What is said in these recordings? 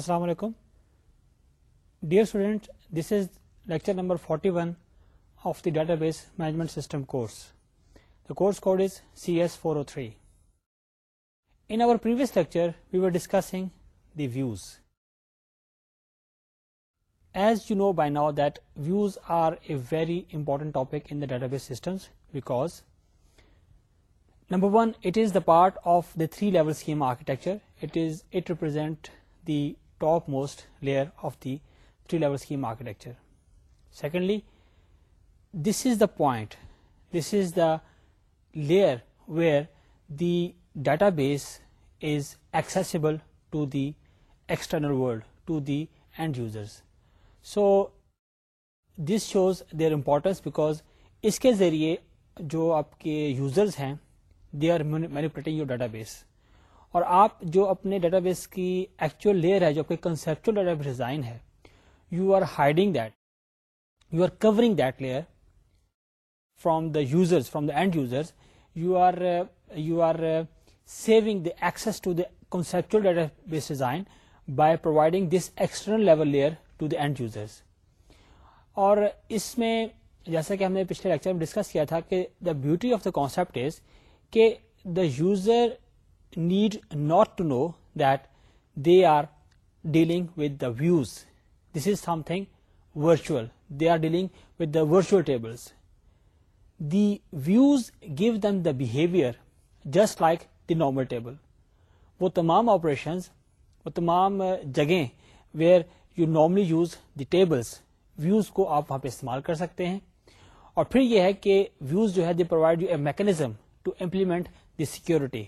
Assalamu alaikum. Dear students, this is lecture number 41 of the database management system course. The course code is CS403. In our previous lecture, we were discussing the views. As you know by now that views are a very important topic in the database systems, because number one, it is the part of the three level schema architecture. It represents the top most layer of the three level schema architecture secondly this is the point this is the layer where the database is accessible to the external world to the end users so this shows their importance because اس کے ذریعے جو آپ کے users ہیں they are manipulating your database اور آپ جو اپنے ڈیٹا بیس کی ایکچوئل لیئر ہے جو کنسپچل ڈیٹا بیس ڈیزائن ہے you are hiding that you are covering that layer from the users from the end users you are you are saving the access to the conceptual database design by providing this external level layer to the end users اور اس میں جیسا کہ ہم نے پچھلے lecture میں discuss کیا تھا کہ the beauty of the concept is کہ the user need not to know that they are dealing with the views this is something virtual they are dealing with the virtual tables the views give them the behaviour just like the normal table وہ تمام operations وہ تمام uh, جگہیں where you normally use the tables views کو آپ وہاں پہ استعمال کر سکتے ہیں اور پھر یہ ہے کہ ویوز جو ہے they provide you a mechanism to implement the security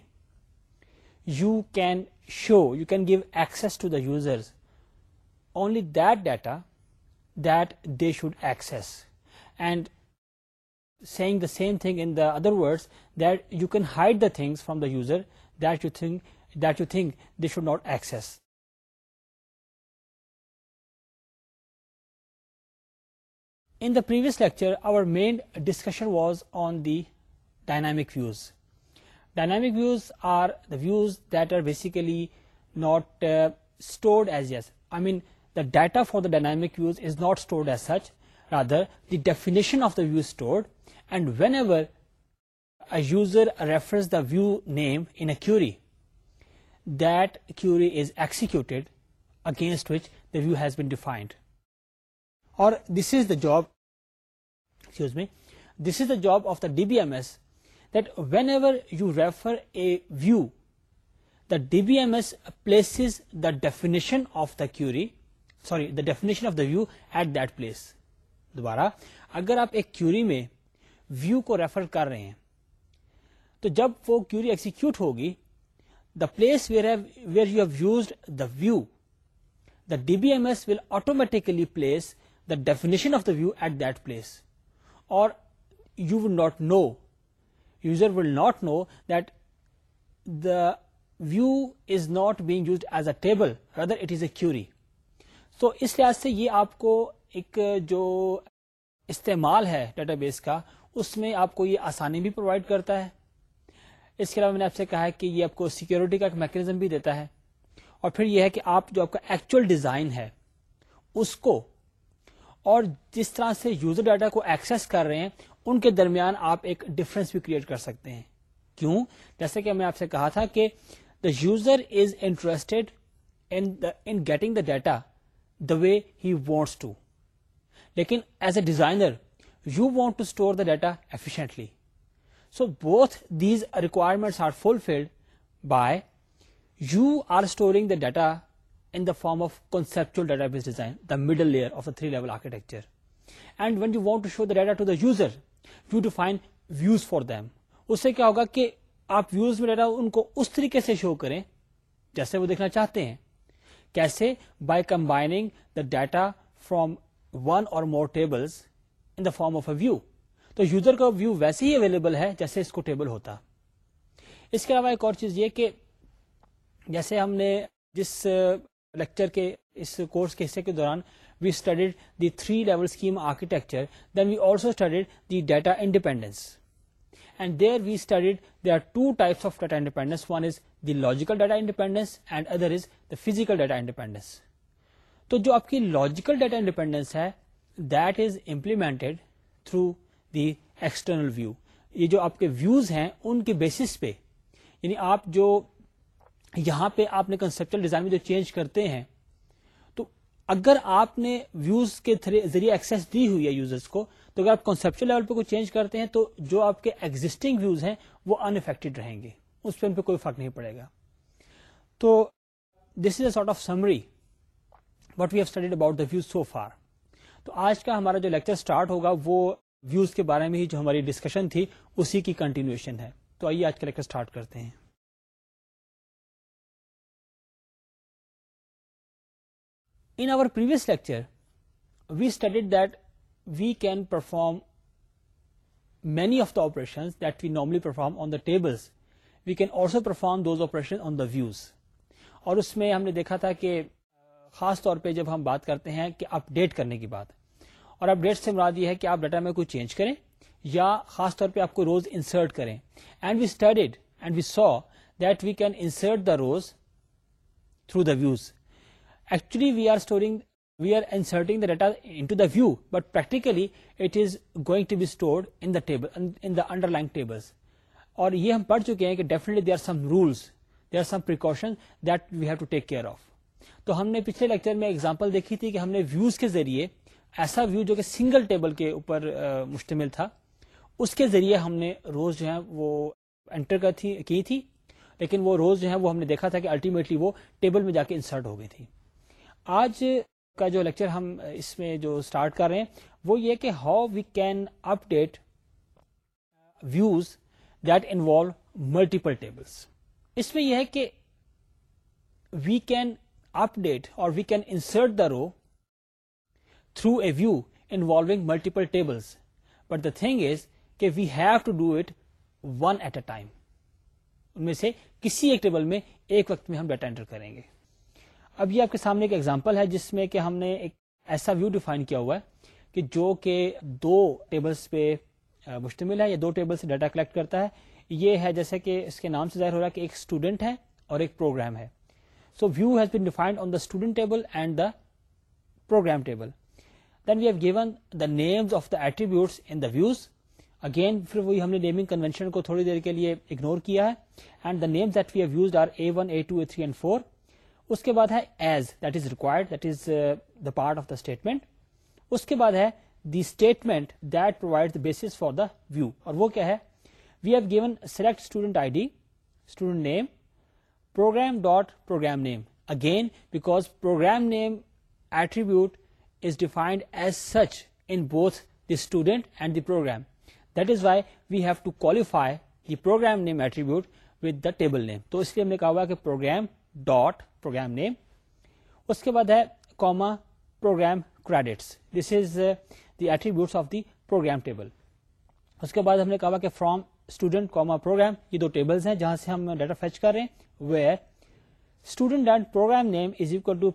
you can show, you can give access to the users only that data that they should access, and saying the same thing in the other words, that you can hide the things from the user that you think they should not access. In the previous lecture, our main discussion was on the dynamic views. Dynamic views are the views that are basically not uh, stored as yes. I mean, the data for the dynamic views is not stored as such, rather the definition of the view is stored, and whenever a user refers the view name in a query, that query is executed against which the view has been defined. Or this is the job of the DBMS whenever you refer a view the D B M S place is the definition of the query sorry the definition of the view at the place دوبارہ اگر آپ ایک query میں view کو refer کر رہے ہیں تو جب وہ کیوری ایکسیکیوٹ ہوگی the place where where you have used the view the D B M S will automatically place the definition of the view at that place اور you would not know user will not know the view is not being use as a query so اس لحاظ سے یہ آپ کو data base کا اس میں آپ کو یہ آسانی بھی پرووائڈ کرتا ہے اس کے علاوہ میں نے آپ سے کہا ہے کہ یہ آپ کو سیکیورٹی کا ایک میکنیزم بھی دیتا ہے اور پھر یہ ہے کہ آپ جو آپ کا ایکچوئل ڈیزائن ہے اس کو اور جس طرح سے یوزر ڈیٹا کو ایکسس کر رہے ہیں ان کے درمیان آپ ایک ڈفرینس بھی کریٹ کر سکتے ہیں کیوں جیسے کہ میں آپ سے کہا تھا کہ the user is interest getting the data the way he wants to لیکن as a designer you want to store the data efficiently so both these requirements are fulfilled by you are storing the data in the form of conceptual database design the middle layer of the three level architecture and when you want to show the data to the user you define views for اس سے کیا ہوگا کہ آپ views میں data ان کو اس طریقے سے شو کریں جیسے وہ دیکھنا چاہتے ہیں کیسے by combining the data from one or more table form of a view تو یوزر کا ویو ویسے ہی اویلیبل ہے جیسے اس کو ٹیبل ہوتا اس کے علاوہ ایک اور چیز یہ کہ جیسے ہم نے جس لیکچر کے اس کورس کے حصے کے دوران we studied the architecture then we also studied the data independence and they we studied of data independence one is the logical data independence and other is the physical data independence تو جو آپ کی logical data independence ہے that is implemented through the external view یہ جو آپ کے views ہیں ان کے بیسس پہ یعنی آپ جو یہاں پہ آپ نے کنسٹرکٹل ڈیزائن میں جو چینج کرتے ہیں اگر آپ نے ویوز کے ذریعے دی ہوئی ہے یوزرز کو تو اگر آپ کنسپچل لیول پہ کوئی چینج کرتے ہیں تو جو آپ کے ایگزٹنگ ویوز ہیں وہ انفیکٹڈ رہیں گے اس پہ ان پہ کوئی فرق نہیں پڑے گا تو this is a sort of summary what we have studied about the views so far تو آج کا ہمارا جو لیکچر اسٹارٹ ہوگا وہ ویوز کے بارے میں ہی جو ہماری ڈسکشن تھی اسی کی کنٹینیوشن ہے تو آئیے آج کا لیکچر اسٹارٹ کرتے ہیں previous lecture we studied that we can perform many of the operation that we normally perform on the tables we can also perform those operation on the views اور اس میں ہم نے دیکھا تھا کہ خاص طور پہ جب ہم بات کرتے ہیں کہ اپ ڈیٹ کرنے کی بات اور اپ ڈیٹ سے مراد یہ ہے کہ آپ ڈیٹا میں کوئی چینج کریں یا خاص طور پہ آپ کو روز انسرٹ کریں and we studied and we saw that we can insert the rows through the views actually we are storing we are inserting the the data into view but practically it is going to be stored in the underlying tables اور یہ ہم پڑھ چکے ہیں کہ definitely they they are are some some rules precaution that we have to take care of تو ہم نے پچھلے لیکچر میں ایگزامپل دیکھی تھی کہ ہم نے ویوز کے ذریعے ایسا ویو جو کہ سنگل ٹیبل کے اوپر مشتمل تھا اس کے ذریعے ہم نے روز جو ہے وہ انٹر کی تھی لیکن وہ روز جو ہے وہ ہم نے دیکھا تھا کہ الٹیمیٹلی وہ ٹیبل میں جا کے انسرٹ ہو گئی تھی آج کا جو لیکچر ہم اس میں جو اسٹارٹ کر رہے ہیں وہ یہ کہ how we can update views that involve multiple tables اس میں یہ ہے کہ وی کین اپ ڈیٹ اور we can insert the row through a view involving multiple tables but the thing is کہ we have to do it one at a time ان میں سے کسی ایک ٹیبل میں ایک وقت میں ہم ڈیٹا انٹر کریں گے اب یہ آپ کے سامنے ایک ایگزامپل ہے جس میں کہ ہم نے ایک ایسا ویو ڈیفائن کیا ہوا ہے کہ جو کہ دو ٹیبلز پہ مشتمل ہے یا دو ٹیبل سے ڈیٹا کلیکٹ کرتا ہے یہ ہے جیسے کہ اس کے نام سے ظاہر ہو رہا ہے کہ ایک اسٹوڈنٹ ہے اور ایک پروگرام ہے so view has been defined on the student table and the program table then we have given the names of the the in views again پھر وہی ہم نے نیمنگ کنوینشن کو تھوڑی دیر کے لیے اگنور کیا ہے and and the names that are A A A one two three four اس کے بعد ہے as that is required that is the part of the statement اس کے بعد ہے the statement that provide the basis for the view اور وہ کیا ہے we have given select student I D student name program dot program name again because program name attribute is defined as such in both the student and the program that is why we have to qualify the program name attribute with the table name تو اس لیے ہم نے کہا ہوا کہ program dot program name اس کے بعد ہے comma program credits this is the attributes of the program table اس کے بعد ہم نے کہا کہ فرام اسٹوڈنٹ کوما پروگرام یہ دو ہیں جہاں سے ہم ڈیٹا فیچ کر رہے ہیں where student program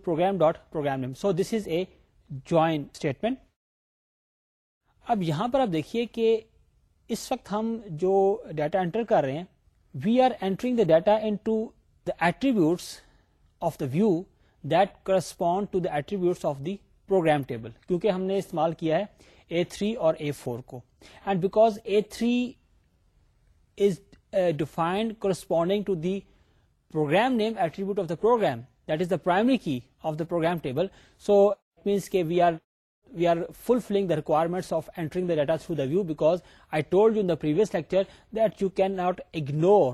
program program name name is is dot so this a join statement اب یہاں پر آپ دیکھیے کہ اس وقت ہم جو ڈیٹا انٹر کر رہے ہیں we are entering the data into the attributes of the view that correspond to the attributes of the program table کیونکہ ہم نے استعمال کیا ہے اے تھری اور اے فور کو and because A three is defined corresponding to the program name attribute of the program that is the primary key of the program table so means کے we are we are fulfilling the requirements of entering the data through the view because I told you in the previous lecture that you can not ignore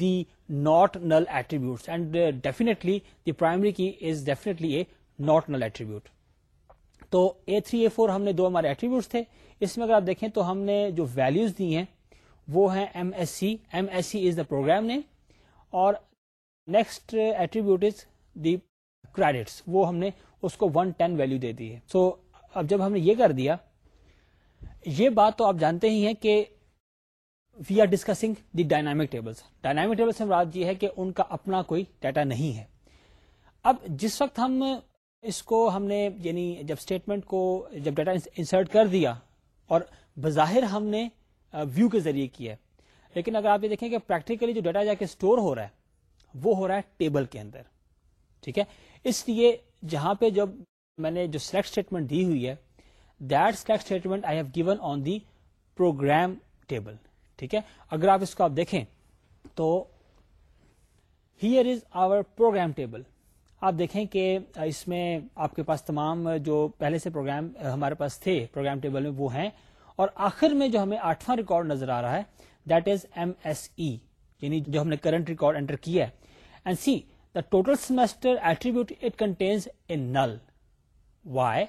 the not null attribute and define key not null attribute تو A three A four ہم نے دو ہمارے attribute تھے اس میں اگر آپ دیکھیں تو ہم نے جو ویلوز دی ہیں وہ ہیں M S C M S C is the program نے اور next attribute is the credits وہ ہم نے اس کو ون ٹین ویلو دے دی ہے سو so, اب جب ہم نے یہ کر دیا یہ بات تو آپ جانتے ہی ہیں کہ we are discussing the dynamic tables dynamic table سے مراد یہ ہے کہ ان کا اپنا کوئی ڈیٹا نہیں ہے اب جس وقت ہم اس کو ہم نے یعنی جب اسٹیٹمنٹ کو جب ڈیٹا انسرٹ کر دیا اور بظاہر ہم نے ویو کے ذریعے کیا ہے لیکن اگر آپ یہ دیکھیں کہ پریکٹیکلی جو ڈیٹا جا کے اسٹور ہو رہا ہے وہ ہو رہا ہے ٹیبل کے اندر ٹھیک ہے اس لیے جہاں پہ جب میں نے جو سلیکٹ اسٹیٹمنٹ دی ہوئی ہے that select statement I have given on the program table ٹھیک ہے اگر آپ اس کو آپ دیکھیں تو here is our program table آپ دیکھیں کہ اس میں آپ کے پاس تمام جو پہلے سے پروگرام ہمارے پاس تھے پروگرام ٹیبل میں وہ ہیں اور آخر میں جو ہمیں آٹھواں ریکارڈ نظر آ رہا ہے that is M S E یعنی جو ہم نے کرنٹ ریکارڈ انٹر کیا ہے and see the total semester attribute it contains a null why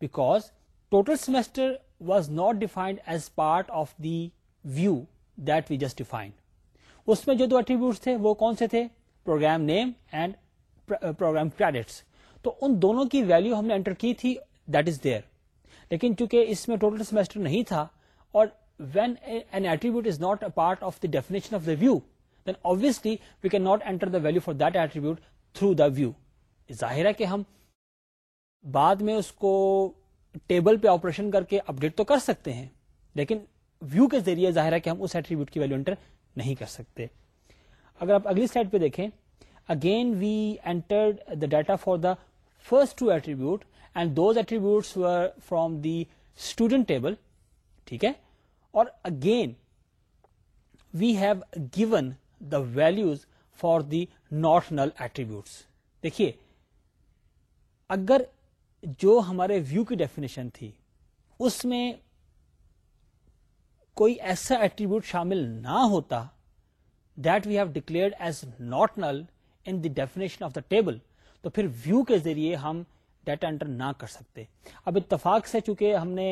because total semester was not defined as part of the view that we just define اس میں جو دو attributes تھے وہ کون سے تھے program name and program credits تو ان دونوں کی ویلو ہم نے انٹر کی تھی دیٹ از دیئر لیکن چونکہ اس میں ٹوٹل سیمسٹر نہیں تھا اور when an attribute is not a part of the definition of the view then obviously we can not enter the value for that attribute through the view ظاہر ہے کہ ہم بعد میں اس کو ٹیبل پہ آپریشن کر کے اپڈیٹ تو کر سکتے ہیں لیکن ویو کے ذریعے ظاہر ہے کہ ہم اس ایٹریبیوٹ کی ویلو انٹر نہیں کر سکتے اگر آپ اگلی سائڈ پہ دیکھیں again we enter data for the first two attribute and those attribute student table ٹھیک ہے اور again we have given the values for the null attributes دیکھیے اگر جو ہمارے ویو کی ڈیفینیشن تھی اس میں کوئی ایسا ایٹریبیوٹ شامل نہ ہوتا that we have declared as not null in the definition of the table تو پھر ویو کے ذریعے ہم ڈیٹا انٹر نہ کر سکتے اب اتفاق سے چونکہ ہم نے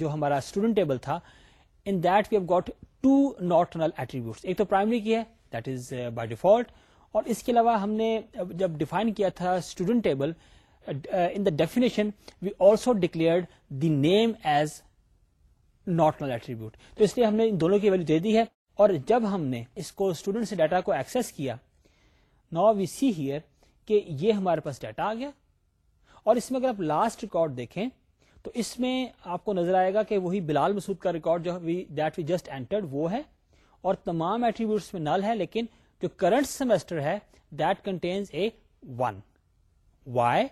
جو ہمارا اسٹوڈنٹ ٹیبل تھا in that we have got two not null attribute ایک تو پرائمری کی ہے دیٹ از بائی ڈیفالٹ اور اس کے علاوہ ہم نے جب ڈیفائن کیا تھا student table in the definition we also declared the name as not null attribute تو اس لیے ہم نے ان دونوں کی ویلو دے دی ہے اور جب ہم نے اس کو اسٹوڈنٹ سے ڈیٹا کو ایکسس کیا نا وی سی ہیئر کہ یہ ہمارے پاس ڈیٹا آ گیا اور اس میں اگر آپ لاسٹ ریکارڈ دیکھیں تو اس میں آپ کو نظر آئے گا کہ وہی بلال مسود کا ریکارڈ جو دیٹ وی جسٹ اینٹرڈ وہ ہے اور تمام ایٹریبیوٹس میں نل ہے لیکن جو کرنٹ سیمسٹر ہے that contains a one why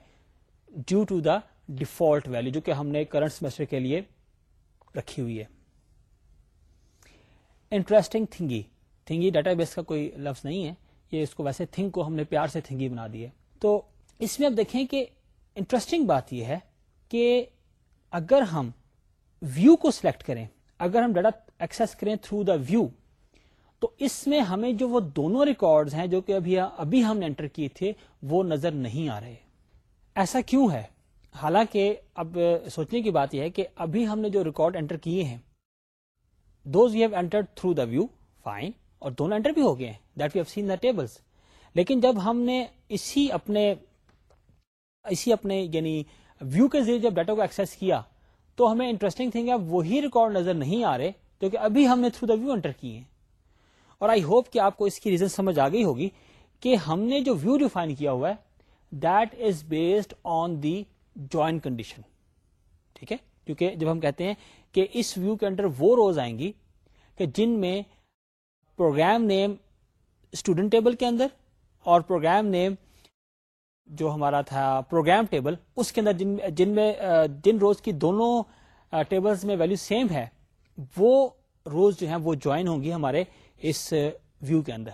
due to the default value جو کہ ہم نے کرنٹ سیمسٹر کے لیے رکھی ہوئی ہے انٹرسٹنگ تھنگی تھنگی ڈیٹا بیس کا کوئی لفظ نہیں ہے یہ اس کو ویسے تھنگ کو ہم نے پیار سے تھنگی بنا دی ہے تو اس میں آپ دیکھیں کہ انٹرسٹنگ بات یہ ہے کہ اگر ہم ویو کو سلیکٹ کریں اگر ہم ڈیٹا ایکسس کریں تھرو دا ویو تو اس میں ہمیں جو وہ دونوں ریکارڈ ہیں جو کہ ابھی ہم نے انٹر کیے تھے وہ نظر نہیں آ رہے ایسا کیوں ہے حالانکہ اب سوچنے کی بات یہ ہے کہ ابھی ہم نے جو ریکارڈ انٹر کیے ہیں those have entered through the view fine اور دونوں انٹر بھی ہو گئے ہیں دیٹ سین دا ٹیبلس لیکن جب ہم نے اسی اپنے اسی اپنے یعنی ویو کے ذریعے جب ڈیٹا کو ایکسیس کیا تو ہمیں انٹرسٹنگ تھنگ ہے وہی ریکارڈ نظر نہیں آ رہے کیونکہ ابھی ہم نے تھرو دا ویو انٹر کیے ہیں اور آئی ہوپ کہ آپ کو اس کی ریزن سمجھ آ گئی ہوگی کہ ہم نے جو ویو ڈیفائن کیا ہوا ہے that is based on the join condition ٹھیک ہے کیونکہ جب ہم کہتے ہیں کہ اس ویو کے اندر وہ روز آئیں گی کہ جن میں پروگرام نیم اسٹوڈنٹ ٹیبل کے اندر اور پروگرام نیم جو ہمارا تھا پروگرام ٹیبل اس کے اندر جن جن میں جن روز کی دونوں ٹیبلز میں ویلو سیم ہے وہ روز جو ہے وہ جوائن ہوں گی ہمارے اس ویو کے اندر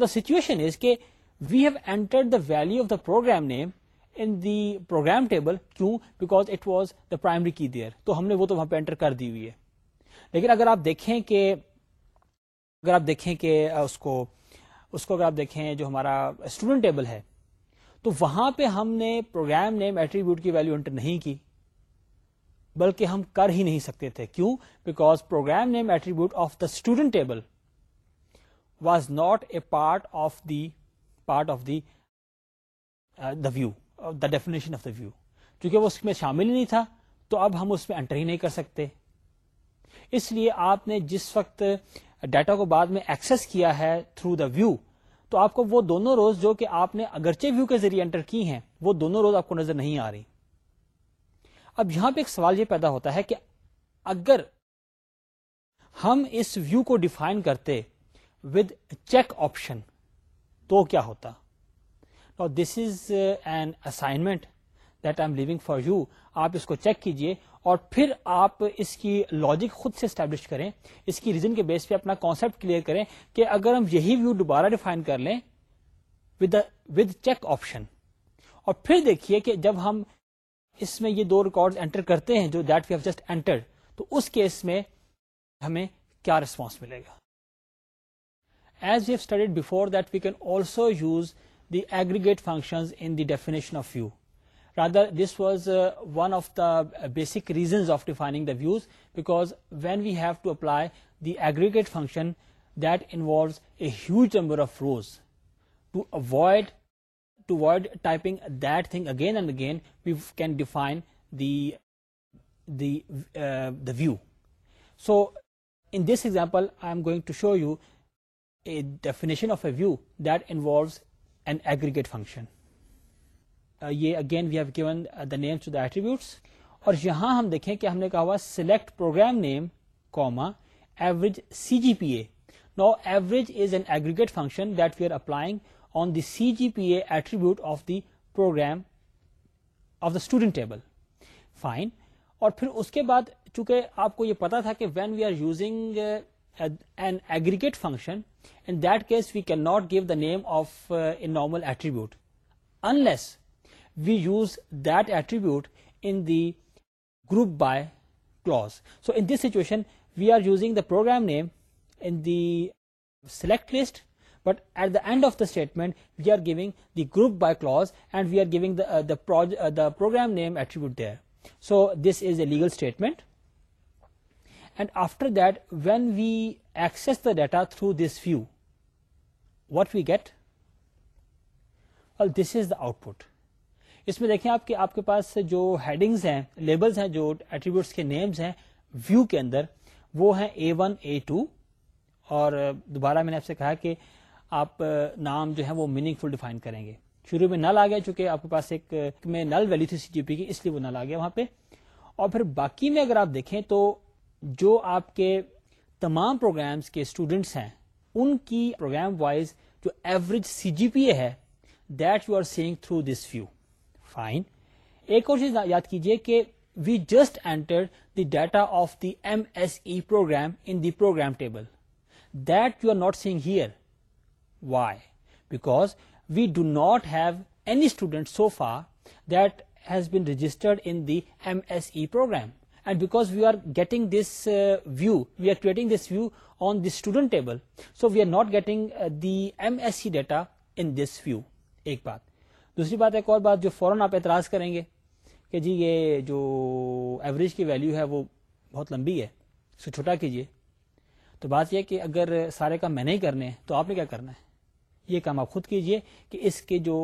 نا سچویشن از کہ we have entered the value of the program name in the program table کیوں because it was the primary key there تو ہم نے وہ تو وہاں پہ انٹر کر دی ہوئی ہے لیکن اگر آپ دیکھیں کہ اگر آپ دیکھیں کہ اس اس کو کو اگر آپ دیکھیں جو ہمارا اسٹوڈنٹ ٹیبل ہے تو وہاں پہ ہم نے پروگرام نے میٹریبیوٹ کی ویلو انٹر نہیں کی بلکہ ہم کر ہی نہیں سکتے تھے کیوں بیکاز پروگرام نے attribute of the student table was not a part of the part of the the view the definition of the view کیونکہ وہ اس میں شامل نہیں تھا تو اب ہم اس میں انٹر ہی نہیں کر سکتے اس لیے آپ نے جس وقت ڈیٹا کو بعد میں ایکسس کیا ہے تھرو دا ویو تو آپ کو وہ دونوں روز جو کہ آپ نے اگرچہ ویو کے ذریعے انٹر کی ہیں وہ دونوں روز آپ کو نظر نہیں آ رہی اب یہاں پہ ایک سوال یہ پیدا ہوتا ہے کہ اگر ہم اس ویو کو ڈیفائن کرتے ود چیک آپشن تو کیا ہوتا this is an assignment that I am leaving for you آپ اس کو چیک کیجئے اور پھر آپ اس کی لاجک خود سے اسٹیبلش کریں اس کی ریزن کے بیس پہ اپنا کانسپٹ کلیئر کریں کہ اگر ہم یہی ویو دوبارہ ڈیفائن کر لیں ود چیک آپشن اور پھر دیکھیے کہ جب ہم اس میں یہ دو ریکارڈ انٹر کرتے ہیں جو دیٹ ویو جسٹ اینٹر تو اس کیس میں ہمیں کیا ریسپانس ملے گا as we studied before that we can also use the aggregate functions in the definition of view. Rather, this was uh, one of the uh, basic reasons of defining the views, because when we have to apply the aggregate function, that involves a huge number of rows. To avoid typing that thing again and again, we can define uh, the view. So in this example, I am going to show you a definition of a view that involves Uh, یہ again we have given the the name to attributes اور یہاں ہم دیکھیں کہ ہم نے کہا ہوا select program name comma average C G P A no average is an aggregate function that we are applying on the C G P A attribute of the program of the student table fine اور پھر اس کے بعد چونکہ آپ کو یہ پتا تھا کہ when we are using an aggregate function, in that case we cannot give the name of uh, a normal attribute unless we use that attribute in the group by clause. So in this situation we are using the program name in the select list, but at the end of the statement we are giving the group by clause and we are giving the uh, uh, program name attribute there. So this is a legal statement. And after that when we access the data through this view what we get اور this is the output اس میں دیکھیں آپ کے پاس جو headings ہیں labels ہیں جو ایٹریبیوٹس کے نیمز ہیں ویو کے اندر وہ ہیں اے ون اے ٹو اور دوبارہ میں نے آپ سے کہا کہ آپ نام جو ہے وہ میننگ فل ڈیفائن کریں گے شروع میں نل آ گیا چونکہ آپ کے پاس ایک میں نل ویلو تھی سی جی پی کی اس لیے وہ نل آ گیا وہاں پہ اور پھر باقی میں اگر آپ دیکھیں تو جو آپ کے تمام پروگرامز کے اسٹوڈنٹس ہیں ان کی پروگرام وائز جو average C G P A ہے that you are seeing through this view fine ایک اور چیز یاد کیجیے کہ we just enter the data of the M S E program in the program table that you are not seeing here why because we do not have any student for that has been registered in the M S E program and because we are getting this view we are creating this view on this student table so we are not getting the M S C data in this view ایک بات دوسری بات ایک اور بات جو فوراً آپ اعتراض کریں گے کہ جی یہ جو ایوریج کی ویلیو ہے وہ بہت لمبی ہے اسے چھوٹا کیجیے تو بات یہ کہ اگر سارے کام میں نہیں کرنے ہیں تو آپ نے کیا کرنا ہے یہ کام آپ خود کیجئے کہ اس کے جو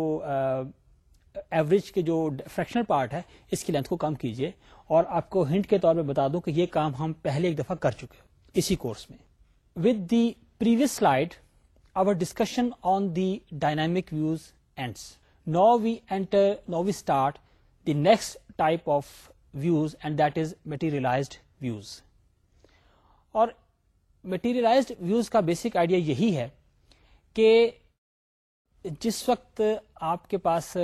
ایوریج کے جو فریکشنل پارٹ ہے اس کی لینتھ کو کم کیجیے اور آپ کو ہنٹ کے طور پہ بتا دوں کہ یہ کام ہم پہلے ایک دفعہ کر چکے اسی کورس میں with the previous slide our discussion on the dynamic views ends now we enter now we start the next type of views and that is materialized views اور میٹیریلائزڈ ویوز کا بیسک آئیڈیا یہی ہے کہ جس وقت آپ کے پاس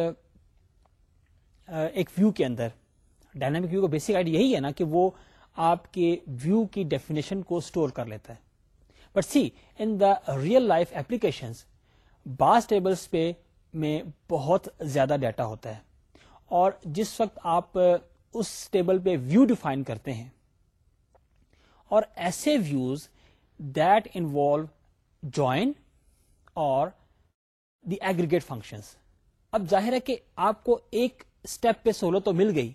ایک ویو کے اندر ڈائنامک ویو کا بیسک آئیڈیا یہی ہے نا کہ وہ آپ کے ویو کی ڈیفینیشن کو اسٹور کر لیتا ہے but see in the real life application base tables پہ میں بہت زیادہ ڈیٹا ہوتا ہے اور جس وقت آپ اس ٹیبل پہ ویو ڈیفائن کرتے ہیں اور ایسے ویوز دیٹ انوالو جوائن اور دی ایگریگیٹ فنکشنس اب ظاہر ہے کہ آپ کو ایک اسٹیپ پہ سہولت تو مل گئی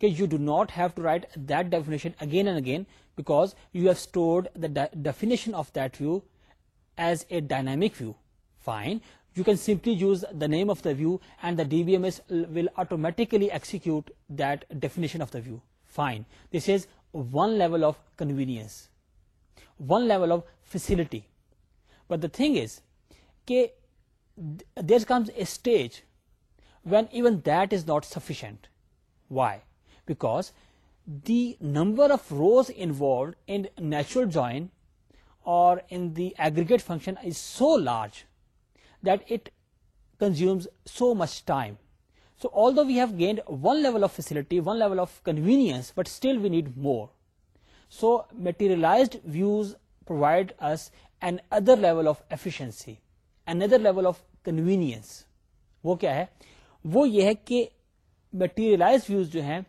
کہ you do not have to write that definition again and again because you have store definition of that view as a dynamic view fine you can simply use the name of the view and the D B M S will automatically execute that definition of the view fine this is one level of convenience one level of facility but the thing is کہ there comes a stage when even that is not sufficient. Why? Because the number of rows involved in natural join or in the aggregate function is so large that it consumes so much time. So although we have gained one level of facility, one level of convenience, but still we need more. So materialized views provide us another level of efficiency, another level of convenience. Wo kya hai? وہ یہ ہے کہ views جو ہیں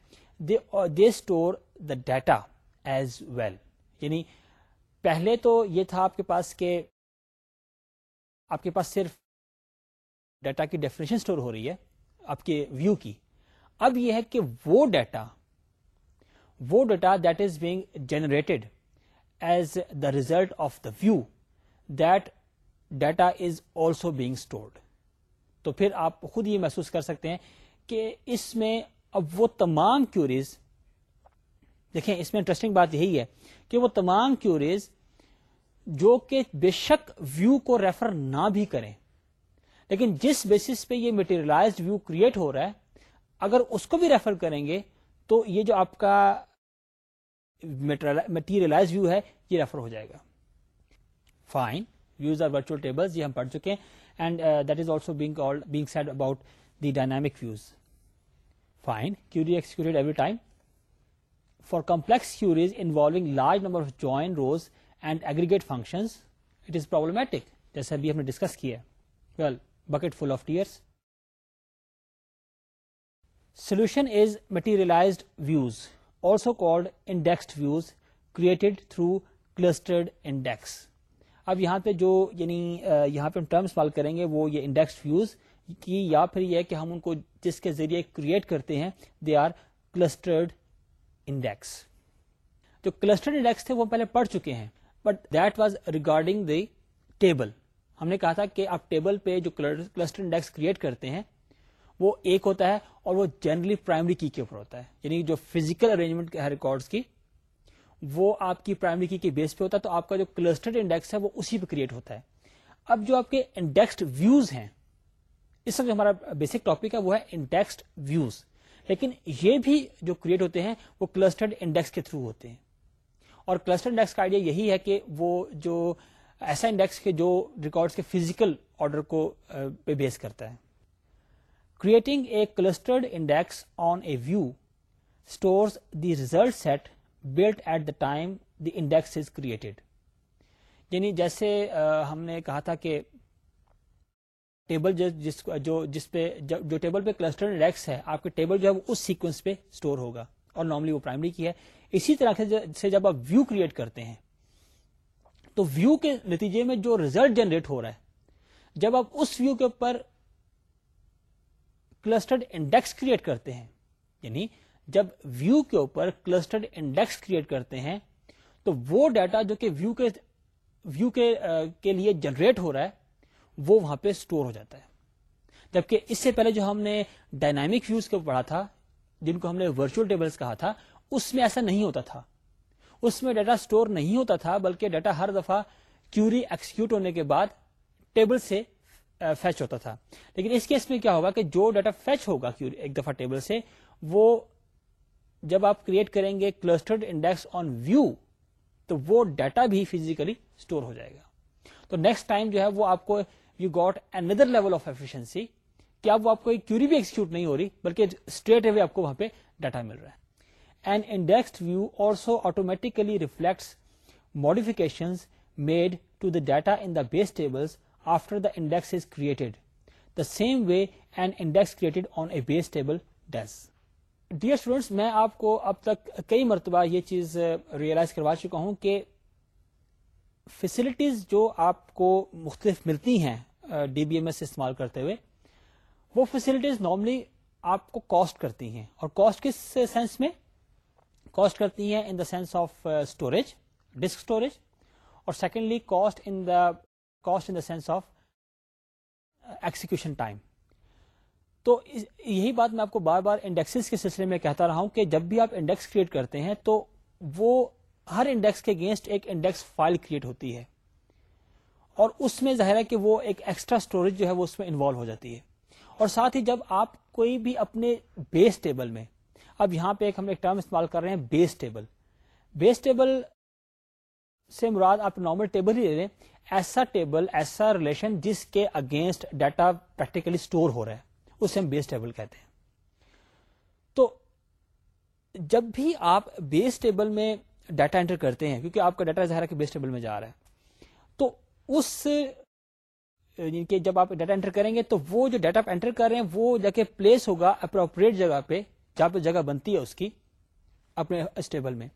they store the data as well یعنی پہلے تو یہ تھا آپ کے پاس کہ آپ کے پاس صرف ڈیٹا کی ڈیفینیشن اسٹور ہو رہی ہے آپ کے ویو کی اب یہ ہے کہ وہ ڈیٹا وہ data that is being generated as the result of the view that data is also being stored تو پھر آپ خود یہ محسوس کر سکتے ہیں کہ اس میں اب وہ تمام کیوریز دیکھیں اس میں انٹرسٹنگ بات یہی ہے کہ وہ تمام کیوریز جو کہ بے شک ویو کو ریفر نہ بھی کریں لیکن جس بیسس پہ یہ میٹیریلائز ویو کریٹ ہو رہا ہے اگر اس کو بھی ریفر کریں گے تو یہ جو آپ کا میٹیریلائز ویو ہے یہ ریفر ہو جائے گا fine views are virtual table یہ ہم پڑھ چکے ہیں and that is also being being said about the dynamic views fine query executed every time for complex queries large number of join rows and aggregate functions it is problematic جیسے ابھی ہم نے discuss کیا well bucket full of tear solution is materialized also called indexed views created through clustered index اب یہاں پہ جو یعنی یہاں پہ ہم ٹرم استعمال کریں گے وہ یہ یہ انڈیکس کی یا پھر کہ ہم ان کو جس کے ذریعے کریٹ کرتے ہیں دے آر کلسٹرڈ انڈیکس جو کلسٹرڈ انڈیکس تھے وہ پہلے پڑھ چکے ہیں but that was regarding the table ہم نے کہا تھا کہ آپ ٹیبل پہ جو کلسٹر انڈیکس کریٹ کرتے ہیں وہ ایک ہوتا ہے اور وہ جنرلی پرائمری کی کے اوپر ہوتا ہے یعنی جو فزیکل ارینجمنٹ ہے ارینجمنٹس کی وہ آپ کی پرائمری کے بیس پہ ہوتا ہے تو آپ کا جو کلسٹرڈ انڈیکس ہے وہ اسی پہ کریٹ ہوتا ہے اب جو آپ کے انڈیکسڈ ویوز ہیں اس وقت جو ہمارا بیسک ٹاپک ہے وہ ہے انڈیکسڈ ویوز لیکن یہ بھی جو کریٹ ہوتے ہیں وہ کلسٹرڈ انڈیکس کے تھرو ہوتے ہیں اور کلسٹر انڈیکس کا آئیڈیا یہی ہے کہ وہ جو ایسا انڈیکس کے جو ریکارڈ کے فزیکل آرڈر کو پہ بیس کرتا ہے creating a clustered index on a view store set built at the time the index is created یعنی جیسے ہم نے کہا تھا کہ ٹیبل جس جو جس پہ جو ٹیبل پہ کلسٹر انڈیکس ہے آپ کا ٹیبل جو ہے وہ اس سیکوینس پہ اسٹور ہوگا اور نارملی وہ پرائمری کی ہے اسی طرح سے جب آپ ویو کریٹ کرتے ہیں تو ویو کے نتیجے میں جو ریزلٹ جنریٹ ہو رہا ہے جب آپ اس ویو کے اوپر کلسٹرڈ انڈیکس کریٹ کرتے ہیں یعنی جب ویو کے اوپر کلسٹرڈ انڈیکس کریٹ کرتے ہیں تو وہ ڈیٹا جو کہ ویو ویو کے کے کے لیے جنریٹ ہو رہا ہے وہ وہاں پہ اسٹور ہو جاتا ہے جبکہ اس سے پہلے جو ہم نے ڈائنامک ویوز پڑھا تھا جن کو ہم نے ورچوئل ٹیبلز کہا تھا اس میں ایسا نہیں ہوتا تھا اس میں ڈیٹا اسٹور نہیں ہوتا تھا بلکہ ڈیٹا ہر دفعہ کیوری ایکسیکیوٹ ہونے کے بعد ٹیبل سے فیچ ہوتا تھا لیکن اس کیس میں کیا ہوگا کہ جو ڈیٹا فیچ ہوگا ایک دفعہ ٹیبل سے وہ جب آپ کریٹ کریں گے کلسٹرڈ انڈیکس آن ویو تو وہ ڈیٹا بھی فزیکلی اسٹور ہو جائے گا تو نیکسٹ ٹائم جو ہے وہ آپ کو you got another level of efficiency کہ اب وہ آپ کو کیوری بھی ایکسیکیوٹ نہیں ہو رہی بلکہ اسٹریٹ آپ کو وہاں پہ ڈیٹا مل رہا ہے and view also reflects made to the data in the base after the index is created the same way and index created on a base table desk dear students میں آپ کو اب تک کئی مرتبہ یہ چیز ریئلائز کروا چکا ہوں کہ فیسلٹیز جو آپ کو مختلف ملتی ہیں ڈی بی ایم ایس استعمال کرتے ہوئے وہ فیسلٹیز نارملی آپ کو کاسٹ کرتی ہیں اور کاسٹ کس سینس میں کاسٹ کرتی ہیں in the sense of storage disk storage اور secondly cost in the cost in the sense of execution time تو یہی بات میں آپ کو بار بار انڈیکسز کے سلسلے میں کہتا رہا ہوں کہ جب بھی آپ انڈیکس کریٹ کرتے ہیں تو وہ ہر انڈیکس کے اگینسٹ ایک انڈیکس فائل کریٹ ہوتی ہے اور اس میں ظاہر ہے کہ وہ ایک ایکسٹرا اسٹوریج جو ہے وہ اس میں انوالو ہو جاتی ہے اور ساتھ ہی جب آپ کوئی بھی اپنے بیس ٹیبل میں اب یہاں پہ ایک ہم ایک ٹرم استعمال کر رہے ہیں بیس ٹیبل بیس ٹیبل سے مراد آپ نارمل ٹیبل ہی لے لیں ایسا ٹیبل ایسا ریلیشن جس کے اگینسٹ ڈیٹا پریکٹیکلی اسٹور ہو رہا ہے اسے ہم بیس ٹیبل کہتے ہیں تو جب بھی آپ بیس ٹیبل میں ڈیٹا انٹر کرتے ہیں کیونکہ آپ کا ڈیٹا ظاہر بیس ٹیبل میں جا رہا ہے تو اس یعنی جب آپ ڈیٹا انٹر کریں گے تو وہ جو ڈیٹا آپ انٹر کر رہے ہیں وہ جا کے پلیس ہوگا اپروپریٹ جگہ پہ جہاں پہ جگہ بنتی ہے اس کی اپنے میں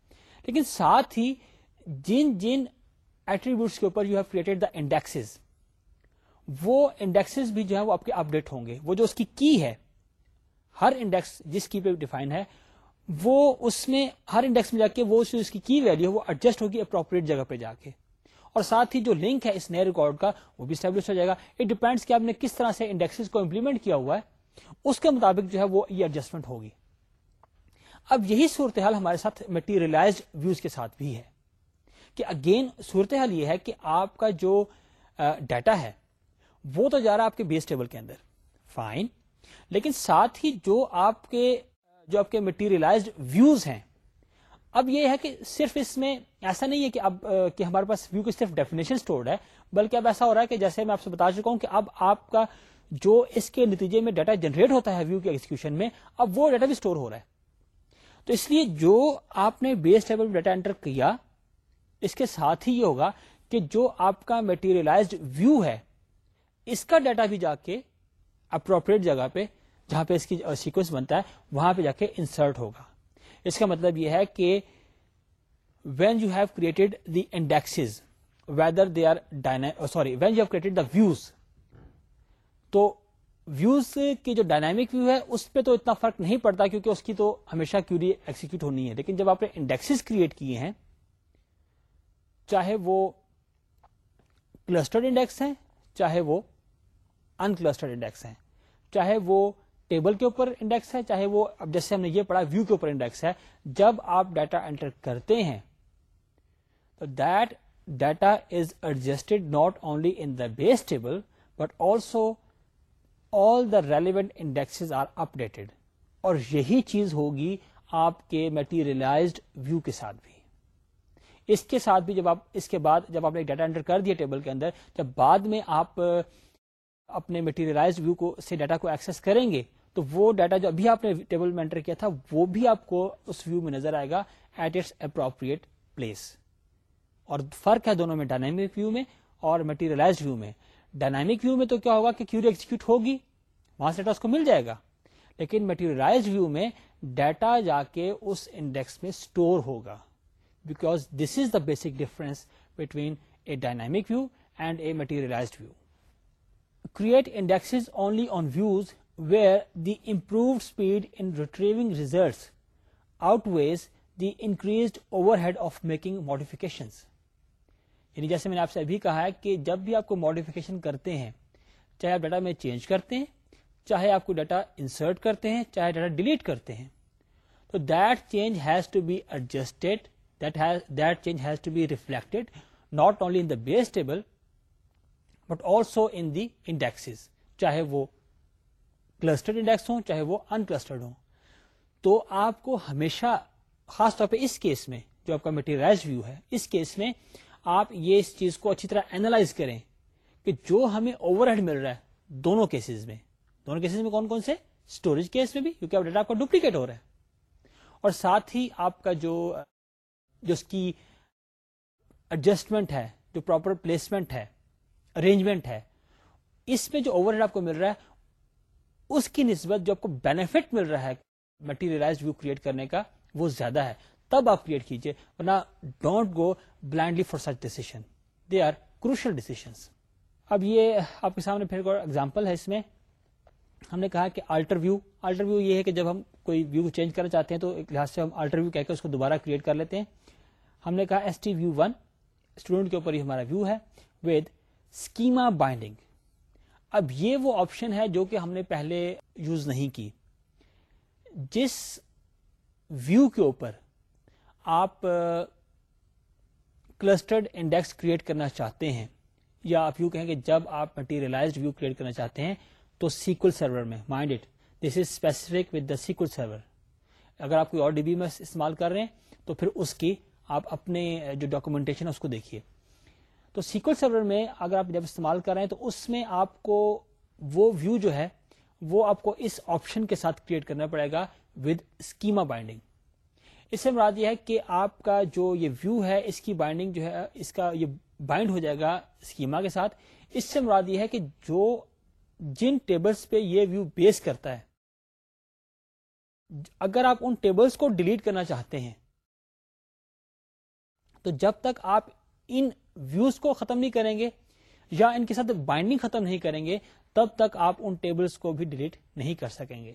لیکن ساتھ ہی جن جن ایٹریبیوٹس کے اوپر you have created the index وہ انڈیکسز بھی جو ہے وہ آپ کے اپڈیٹ ہوں گے وہ جو اس کی کی ہے ہر انڈیکس جس کی پہ ڈیفائن ہے وہ اس میں ہر انڈیکس میں جا کے وہ اس کی کی ہے وہ ایڈجسٹ ہوگی اپروپریٹ جگہ پہ جا کے اور ساتھ ہی جو لنک ہے اس نئے ریکارڈ کا وہ بھی اسٹیبلش ہو جائے گا اٹ ڈیپینڈس کہ آپ نے کس طرح سے انڈیکسز کو امپلیمنٹ کیا ہوا ہے اس کے مطابق جو ہے وہ یہ ایڈجسٹمنٹ ہوگی اب یہی صورتحال ہمارے ساتھ مٹیریلائزڈ ویوز کے ساتھ بھی ہے کہ اگین صورتحال یہ ہے کہ آپ کا جو ڈیٹا ہے وہ تو جا رہا ہے آپ کے بیس ٹیبل کے اندر فائن لیکن ساتھ ہی جو آپ کے جو آپ کے مٹیریلائزڈ ویوز ہیں اب یہ ہے کہ صرف اس میں ایسا نہیں ہے کہ اب کہ ہمارے پاس ویو کی صرف ڈیفینیشن ہے بلکہ اب ایسا ہو رہا ہے کہ جیسے میں آپ سے بتا چکا ہوں کہ اب آپ کا جو اس کے نتیجے میں ڈیٹا جنریٹ ہوتا ہے ویو کے ایگزیکشن میں اب وہ ڈیٹا بھی اسٹور ہو رہا ہے تو اس لیے جو آپ نے بیس ٹیبل ڈیٹا انٹر کیا اس کے ساتھ ہی یہ ہوگا کہ جو آپ کا مٹیریلائزڈ ویو ہے اس کا ڈیٹا بھی جا کے اپروپریٹ جگہ پہ جہاں پہ اس کی سیکوینس بنتا ہے وہاں پہ جا کے انسرٹ ہوگا اس کا مطلب یہ ہے کہ when you have created the index whether they are sorry when you have created the views تو ویوز کی جو ڈائنامک ویو ہے اس پہ تو اتنا فرق نہیں پڑتا کیونکہ اس کی تو ہمیشہ کیوری ایکسیکیوٹ ہونی ہے لیکن جب آپ نے انڈیکسز کریٹ کیے ہیں چاہے وہ کلسٹرڈ انڈیکس ہیں چاہے وہ انکلسٹرڈ انڈیکس ہیں چاہے وہ ٹیبل کے اوپر انڈیکس ہے چاہے وہ اب جیسے ہم نے یہ پڑھا ویو کے اوپر انڈیکس ہے جب آپ ڈیٹا انٹر کرتے ہیں تو that data is not only in the the base table but also all relevant updated اور یہی چیز ہوگی آپ کے میٹیریلائزڈ ویو کے ساتھ بھی اس کے ساتھ بھی جب آپ اس کے بعد جب آپ نے ڈیٹا انٹر کر دیا ٹیبل کے اندر جب بعد میں آپ اپنے میٹیریلائز ویو کو سے ڈیٹا کو ایکسس کریں گے تو وہ ڈیٹا جو ابھی آپ نے ٹیبل میں انٹر کیا تھا وہ بھی آپ کو اس ویو میں نظر آئے گا ایٹ اٹس اپروپریٹ پلیس اور فرق ہے دونوں میں ڈائنامک ویو میں اور میٹیریلائز ویو میں ڈائنامک ویو میں تو کیا ہوگا کہ کیوری ایکزیکیوٹ ہوگی وہاں سے ڈیٹا اس کو مل جائے گا لیکن میٹیریلائز ویو میں ڈیٹا جا کے اس انڈیکس میں اسٹور ہوگا because this is the basic difference between a dynamic view and a materialize view create indexes only on views where the improved speed in retrieving results outweighs the increased overhead of making یعنی جیسے میں نے آپ سے ابھی کہا ہے کہ جب بھی آپ کو ماڈیفکیشن کرتے ہیں چاہے آپ ڈیٹا میں چینج کرتے ہیں چاہے آپ کو ڈیٹا انسرٹ کرتے ہیں چاہے ڈیٹا ڈیلیٹ کرتے ہیں تو that change has to be adjust that change has to be reflected not only in the base table but also in the index چاہے وہ کلسٹرڈ انڈیکس ہوں چاہے وہ انکلسٹرڈ ہوں تو آپ کو ہمیشہ خاص طور پہ اس کیس میں جو آپ کا میٹرائز ویو ہے اس کیس میں آپ یہ اس چیز کو اچھی طرح اینالائز کریں کہ جو ہمیں اوور ہیڈ مل رہا ہے دونوں کیسز میں دونوں کیسز میں کون کون سے اسٹوریج کیس میں بھی کیونکہ ڈیٹا آپ کا ڈپلیکیٹ ہو رہا ہے اور ساتھ ہی آپ کا جو جو اس کی ایڈجسٹمنٹ ہے جو پراپر پلیسمنٹ ہے ارینجمنٹ ہے اس میں جو اوور آپ کو مل رہا ہے اس کی نسبت جو آپ کو بینیفٹ مل رہا ہے مٹیریلائز ویو کریٹ کرنے کا وہ زیادہ ہے تب آپ کریٹ کیجیے don't go blindly for such decision they are crucial decisions اب یہ آپ کے سامنے پھر ایگزامپل ہے اس میں ہم نے کہا کہ آلٹر ویو آلٹر ویو یہ ہے کہ جب ہم کوئی ویو چینج کرنا چاہتے ہیں تو ایک لحاظ سے ہم آلٹر ویو کہہ کے اس کو دوبارہ کریٹ کر لیتے ہیں ہم نے کہا S T view one student کے اوپر ہی ہمارا ویو ہے ود اسکیما بائنڈنگ اب یہ وہ آپشن ہے جو کہ ہم نے پہلے یوز نہیں کی جس ویو کے اوپر آپ کلسٹرڈ انڈیکس کریٹ کرنا چاہتے ہیں یا آپ یو کہیں کہ جب آپ مٹیریلائزڈ ویو کریٹ کرنا چاہتے ہیں تو سیکول سرور میں mind it this is specific with the SQL server اگر آپ کوئی اور ڈی بی میں استعمال کر رہے ہیں تو پھر اس کی آپ اپنے جو ڈاکومنٹیشن ہے اس کو دیکھیے تو سیکول سرور میں اگر آپ جب استعمال کر رہے ہیں تو اس میں آپ کو وہ ویو جو ہے وہ آپ کو اس آپشن کے ساتھ کریٹ کرنا پڑے گا ود اسکیما بائنڈنگ اس سے مراد یہ ہے کہ آپ کا جو یہ ویو ہے اس کی بائنڈنگ جو ہے اس کا یہ بائنڈ ہو جائے گا اسکیما کے ساتھ اس سے مراد یہ ہے کہ جو جن ٹیبلز پہ یہ ویو بیس کرتا ہے اگر آپ ان ٹیبلز کو ڈیلیٹ کرنا چاہتے ہیں تو جب تک آپ ان ویوز کو ختم نہیں کریں گے یا ان کے ساتھ بائنڈنگ ختم نہیں کریں گے تب تک آپ ان ٹیبلز کو بھی ڈیلیٹ نہیں کر سکیں گے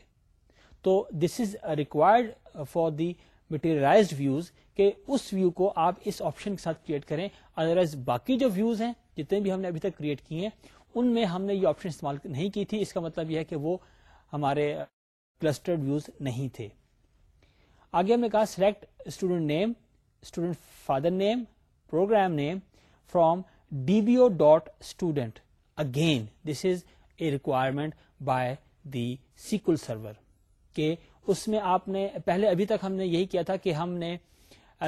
تو this is required for the materialize views کہ اس ویو کو آپ اس آپشن کے ساتھ کریٹ کریں ادروائز باقی جو ویوز ہیں جتنے بھی ہم نے ابھی تک کریٹ کیے ہیں ان میں ہم نے یہ آپشن استعمال نہیں کی تھی اس کا مطلب یہ ہے کہ وہ ہمارے کلسٹرڈ ویوز نہیں تھے آگے ہم نے کہا select student name student father name program name from D B O dot a again this is a requirement by the SQL server اس میں آپ نے پہلے ابھی تک ہم نے یہی کیا تھا کہ ہم نے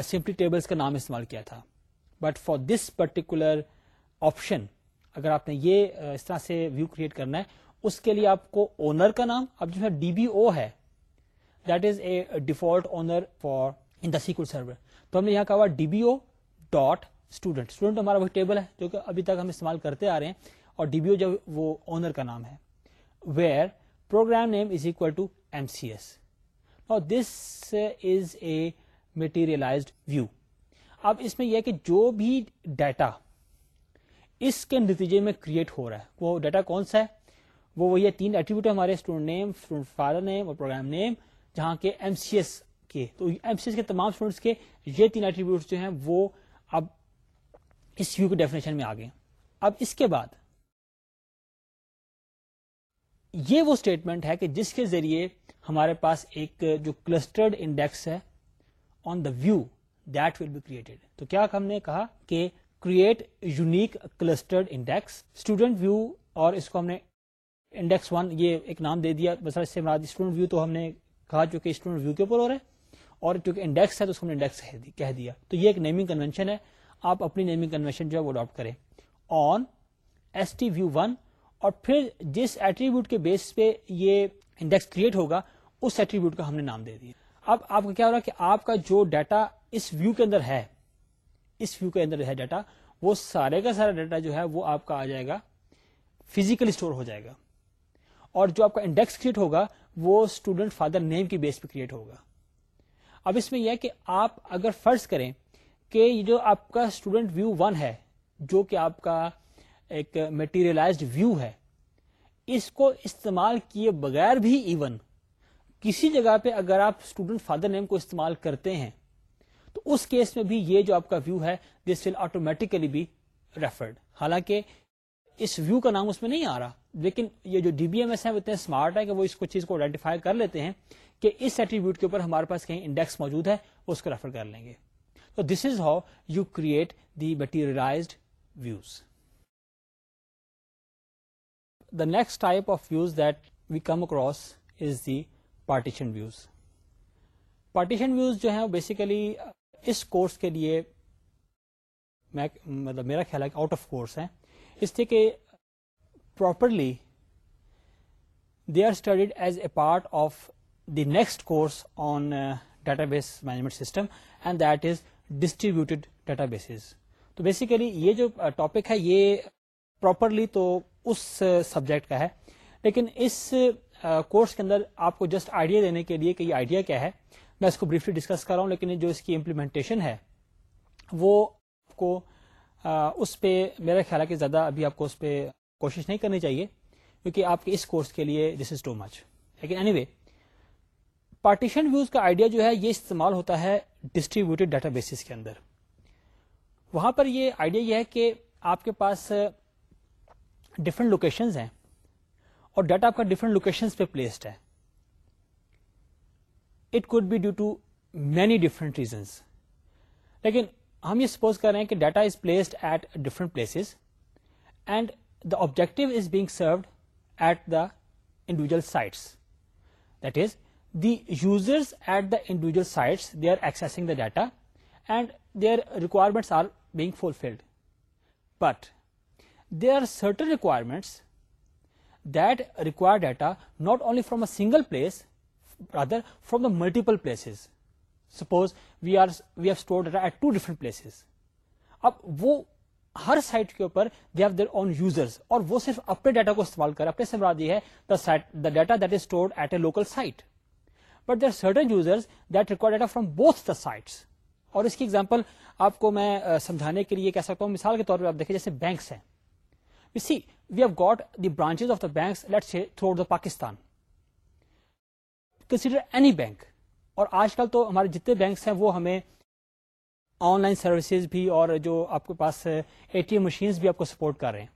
سمپلی ٹیبلس کا نام استعمال کیا تھا but for this particular option اگر آپ نے یہ اس طرح سے ویو کریٹ کرنا ہے اس کے لیے آپ کو اونر کا نام اب جو ہے ڈی بی او ہے that is a default owner for in the SQL server تو ہم نے یہاں کہا ڈی بی او ڈاٹ ہمارا وہ ٹیبل ہے جو کہ ابھی تک ہم استعمال کرتے آ رہے ہیں اور ڈی بی او جو وہ اونر کا نام ہے where program name is is to M C S this a view اب اس میں یہ کہ جو بھی ڈیٹا اس کے نتیجے میں کریٹ ہو رہا ہے وہ ڈیٹا کون سا ہے وہ یہ تین ایٹریبیوٹ ہمارے student name student father name اور پروگرام نیم جہاں کے ایم سی ایس کے تو ایم سی ایس کے تمام اسٹوڈنٹس کے یہ تین ایٹریبیوٹ جو ہیں وہ اب اس ویو کے ڈیفینیشن میں گئے اب اس کے بعد یہ وہ اسٹیٹمنٹ ہے کہ جس کے ذریعے ہمارے پاس ایک جو کلسٹرڈ انڈیکس ہے on the view that will be created تو کیا ہم نے کہا کہ create unique clustered index student view اور اس کو ہم نے انڈیکس ون یہ ایک نام دے دیا بس اس سے اسٹوڈنٹ ویو تو ہم نے کہا چونکہ اسٹوڈنٹ ویو کے اوپر ہو رہے ہیں اور انڈیکس ہے تو اس کو ہم نے انڈیکس کہہ دیا تو یہ ایک نیمنگ کنوینشن ہے آپ اپنی نیمنگ کنوینشن جو ہے وہ اڈاپٹ کریں on S T view one اور پھر جس ایٹریبیوٹ کے بیس پہ یہ انڈیکس کریٹ ہوگا اس ایٹریبیوٹ کا ہم نے نام دے دیا اب آپ کا کیا ہو رہا ہے کہ آپ کا جو ڈیٹا اس اس ویو ویو کے کے اندر ہے اندر ہے ڈیٹا وہ سارے کا سارا ڈیٹا جو ہے وہ آپ کا آ جائے گا فزیکل اسٹور ہو جائے گا اور جو آپ کا انڈیکس کریٹ ہوگا وہ اسٹوڈنٹ فادر نیم کی بیس پہ کریٹ ہوگا اب اس میں یہ ہے کہ آپ اگر فرض کریں کہ یہ جو آپ کا اسٹوڈنٹ ویو ون ہے جو کہ آپ کا ایک میٹیریلائزڈ ویو ہے اس کو استعمال کیے بغیر بھی ایون کسی جگہ پہ اگر آپ اسٹوڈنٹ فادر نیم کو استعمال کرتے ہیں تو اس کیس میں بھی یہ جو آپ کا ویو ہے دس ول آٹومیٹیکلی بھی ریفرڈ حالانکہ اس ویو کا نام اس میں نہیں آ رہا لیکن یہ جو ڈی بی ایم ایس ہے اتنے اسمارٹ ہے کہ وہ اس کو چیز کو آئیڈینٹیفائی کر لیتے ہیں کہ اس ایٹریبیوٹ کے اوپر ہمارے پاس کہیں انڈیکس موجود ہے اس کو ریفر کر لیں گے this is how you create the materialized views the next type of views that we come across is the partition views partition views جو ہیں بیسیکلی uh, اس کورس کے لیے میں مطلب میرا خیال ہے کہ آؤٹ آف کورس ہیں اس لیے کہ properly they are studied as a part of the next course on database management system and that is distributed databases تو بیسیکلی یہ جو ٹاپک uh, ہے یہ پراپرلی تو اس سبجیکٹ uh, کا ہے لیکن اس کورس uh, کے اندر آپ کو جسٹ آئیڈیا دینے کے لیے کہ یہ آئیڈیا کیا ہے میں اس کو بریفلی ڈسکس کر رہا ہوں لیکن جو اس کی امپلیمنٹیشن ہے وہ آپ کو اس پہ میرا خیال ہے کہ زیادہ ابھی آپ کو اس پہ کوشش نہیں کرنی چاہیے کیونکہ آپ کے اس کورس کے لیے دس از ٹو مچ لیکن اینی وے پارٹیشن ویوز کا آئیڈیا جو ہے یہ استعمال ہوتا ہے ڈسٹریبیوٹیڈ ڈیٹا بیسز کے اندر وہاں پر یہ آئیڈیا یہ ہے کہ آپ کے پاس ڈفرینٹ لوکیشنز ہیں اور ڈیٹا آپ کا ڈفرینٹ لوکیشنز پہ پلیسڈ ہے it could be due to many different reasons لیکن ہم یہ سپوز کر رہے ہیں کہ data is placed at different places and the objective is being served at the individual sites that is the users at the individual sites they are accessing the data and they requirements are being fulfilled but they are certain requirements require data not only from a single place other from the multiple places suppose we are we've store data at two different place اب وہ ہر site کے اوپر دے hero دیر اون user اور وہ صرف اپنے data کو استعمال کر اپنے سے بڑھا دی ہے that the data door at a local site but there certain user that record from both the sites اور اس کی ایگزامپل آپ کو میں سمجھانے کے لیے کہہ سکتا ہوں مثال کے طور پہ آپ دیکھیں جیسے بینکس ہیں see we have got the branch of the banks let's say through the Pakistan consider any bank اور آج کل تو ہمارے جتنے بینکس ہیں وہ ہمیں آن لائن سروسز بھی اور جو آپ کے پاس اے ٹی ایم مشینس بھی آپ کو سپورٹ کر رہے ہیں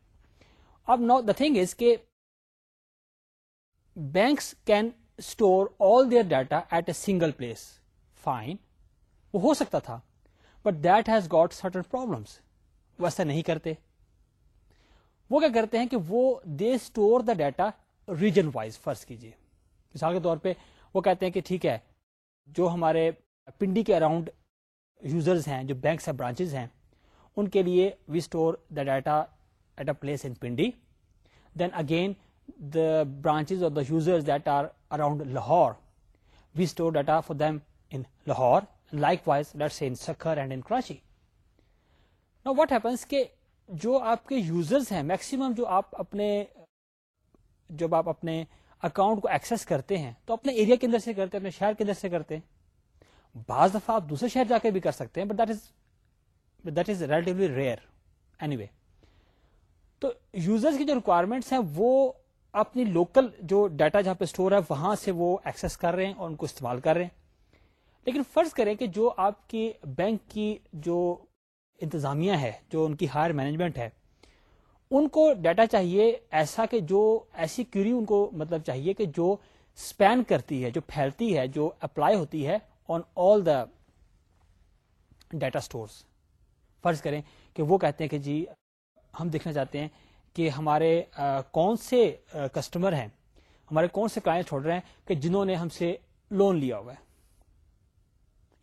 اب نو دا تھنگ از کہ banks can store all their data at a single place fine وہ ہو سکتا تھا but that has got certain problems ایسا نہیں کرتے وہ کیا کرتے ہیں کہ وہ they store the data region wise فرض کیجیے مثال کے طور پہ وہ کہتے ہیں کہ ٹھیک ہے جو ہمارے پنڈی کے اراؤنڈ یوزرز ہیں جو بینکس ہیں برانچز ہیں ان کے لیے we store the data at a place in Pindi then again branches Lahore. The store that are around Lahore we store likewise, for them in Lahore likewise Karachi. Now, what happens is جو آپ کے users ہیں maximum جو آپ اپنے جب آپ اپنے اکاؤنٹ کو ایکسس کرتے ہیں تو اپنے ایریا کے اندر سے کرتے ہیں اپنے شہر کے اندر سے کرتے ہیں بعض دفعہ آپ دوسرے شہر جا کے بھی کر سکتے ہیں but that is that is relatively rare anyway تو یوزرز کی جو ریکوائرمنٹس ہیں وہ اپنی لوکل جو ڈیٹا جہاں پہ اسٹور ہے وہاں سے وہ ایکسس کر رہے ہیں اور ان کو استعمال کر رہے ہیں لیکن فرض کریں کہ جو آپ کی بینک کی جو انتظامیہ ہے جو ان کی ہائر مینجمنٹ ہے ان کو ڈیٹا چاہیے ایسا کہ جو ایسی کیوری ان کو مطلب چاہیے کہ جو اسپین کرتی ہے جو پھیلتی ہے جو اپلائی ہوتی ہے آن آل دا ڈیٹا اسٹورس فرض کریں کہ وہ کہتے ہیں کہ جی ہم دیکھنا چاہتے ہیں کہ ہمارے کون سے کسٹمر ہیں ہمارے کون سے کلائنٹ چھوڑ رہے ہیں کہ جنہوں نے ہم سے لون لیا ہوا ہے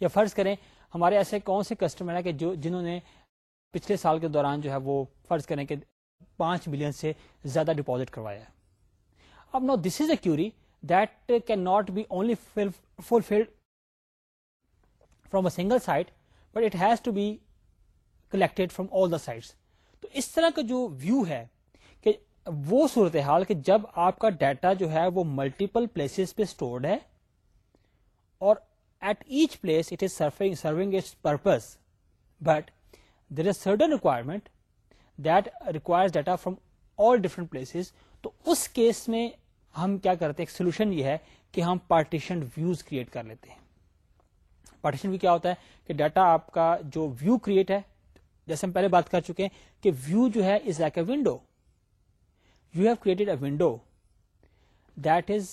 یا فرض کریں ہمارے ایسے کون سے کسٹمر ہیں کہ جو جنہوں نے پچھلے سال کے دوران جو ہے وہ فرض کریں کہ پانچ ملین سے زیادہ ڈپوزٹ کروایا ہے اب now this is a query that can not be only fulfilled from a single site but it has to be collected from all the sites تو اس طرح کا جو ویو ہے وہ صورتحال کہ جب آپ کا ڈیٹا جو ہے وہ ملٹیپل پلیسز پہ اسٹورڈ ہے اور at each place it is serving it purpose but there is certain requirement that requires data from all different places تو اس کیس میں ہم کیا کرتے ہیں سولوشن یہ ہے کہ ہم پارٹیشن ویوز کریٹ کر لیتے ہیں پارٹیشن بھی کیا ہوتا ہے کہ ڈیٹا آپ کا جو ویو کریٹ ہے جیسے ہم پہلے بات کر چکے ہیں کہ ویو جو ہے is like a window window that is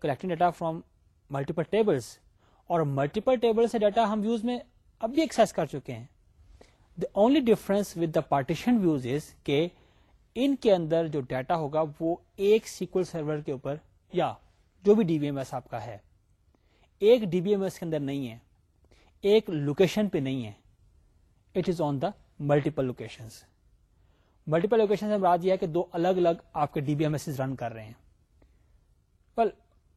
collecting data from multiple tables اور ملٹیپل ٹیبل ڈیٹا ہم ویوز میں اب بھی ایکسیس کر چکے ہیں the only difference with the partition views is کہ ان کے اندر جو ڈیٹا ہوگا وہ ایک سیکول سرور کے اوپر یا جو بھی ڈی بی ایم ایس آپ کا ہے ایک ڈی بی ایم ایس کے اندر نہیں ہے ایک لوکیشن پہ نہیں ہے it is on the multiple locations multiple location سے مراد یہ ہے کہ دو الگ الگ آپ کے D B M S run کر رہے ہیں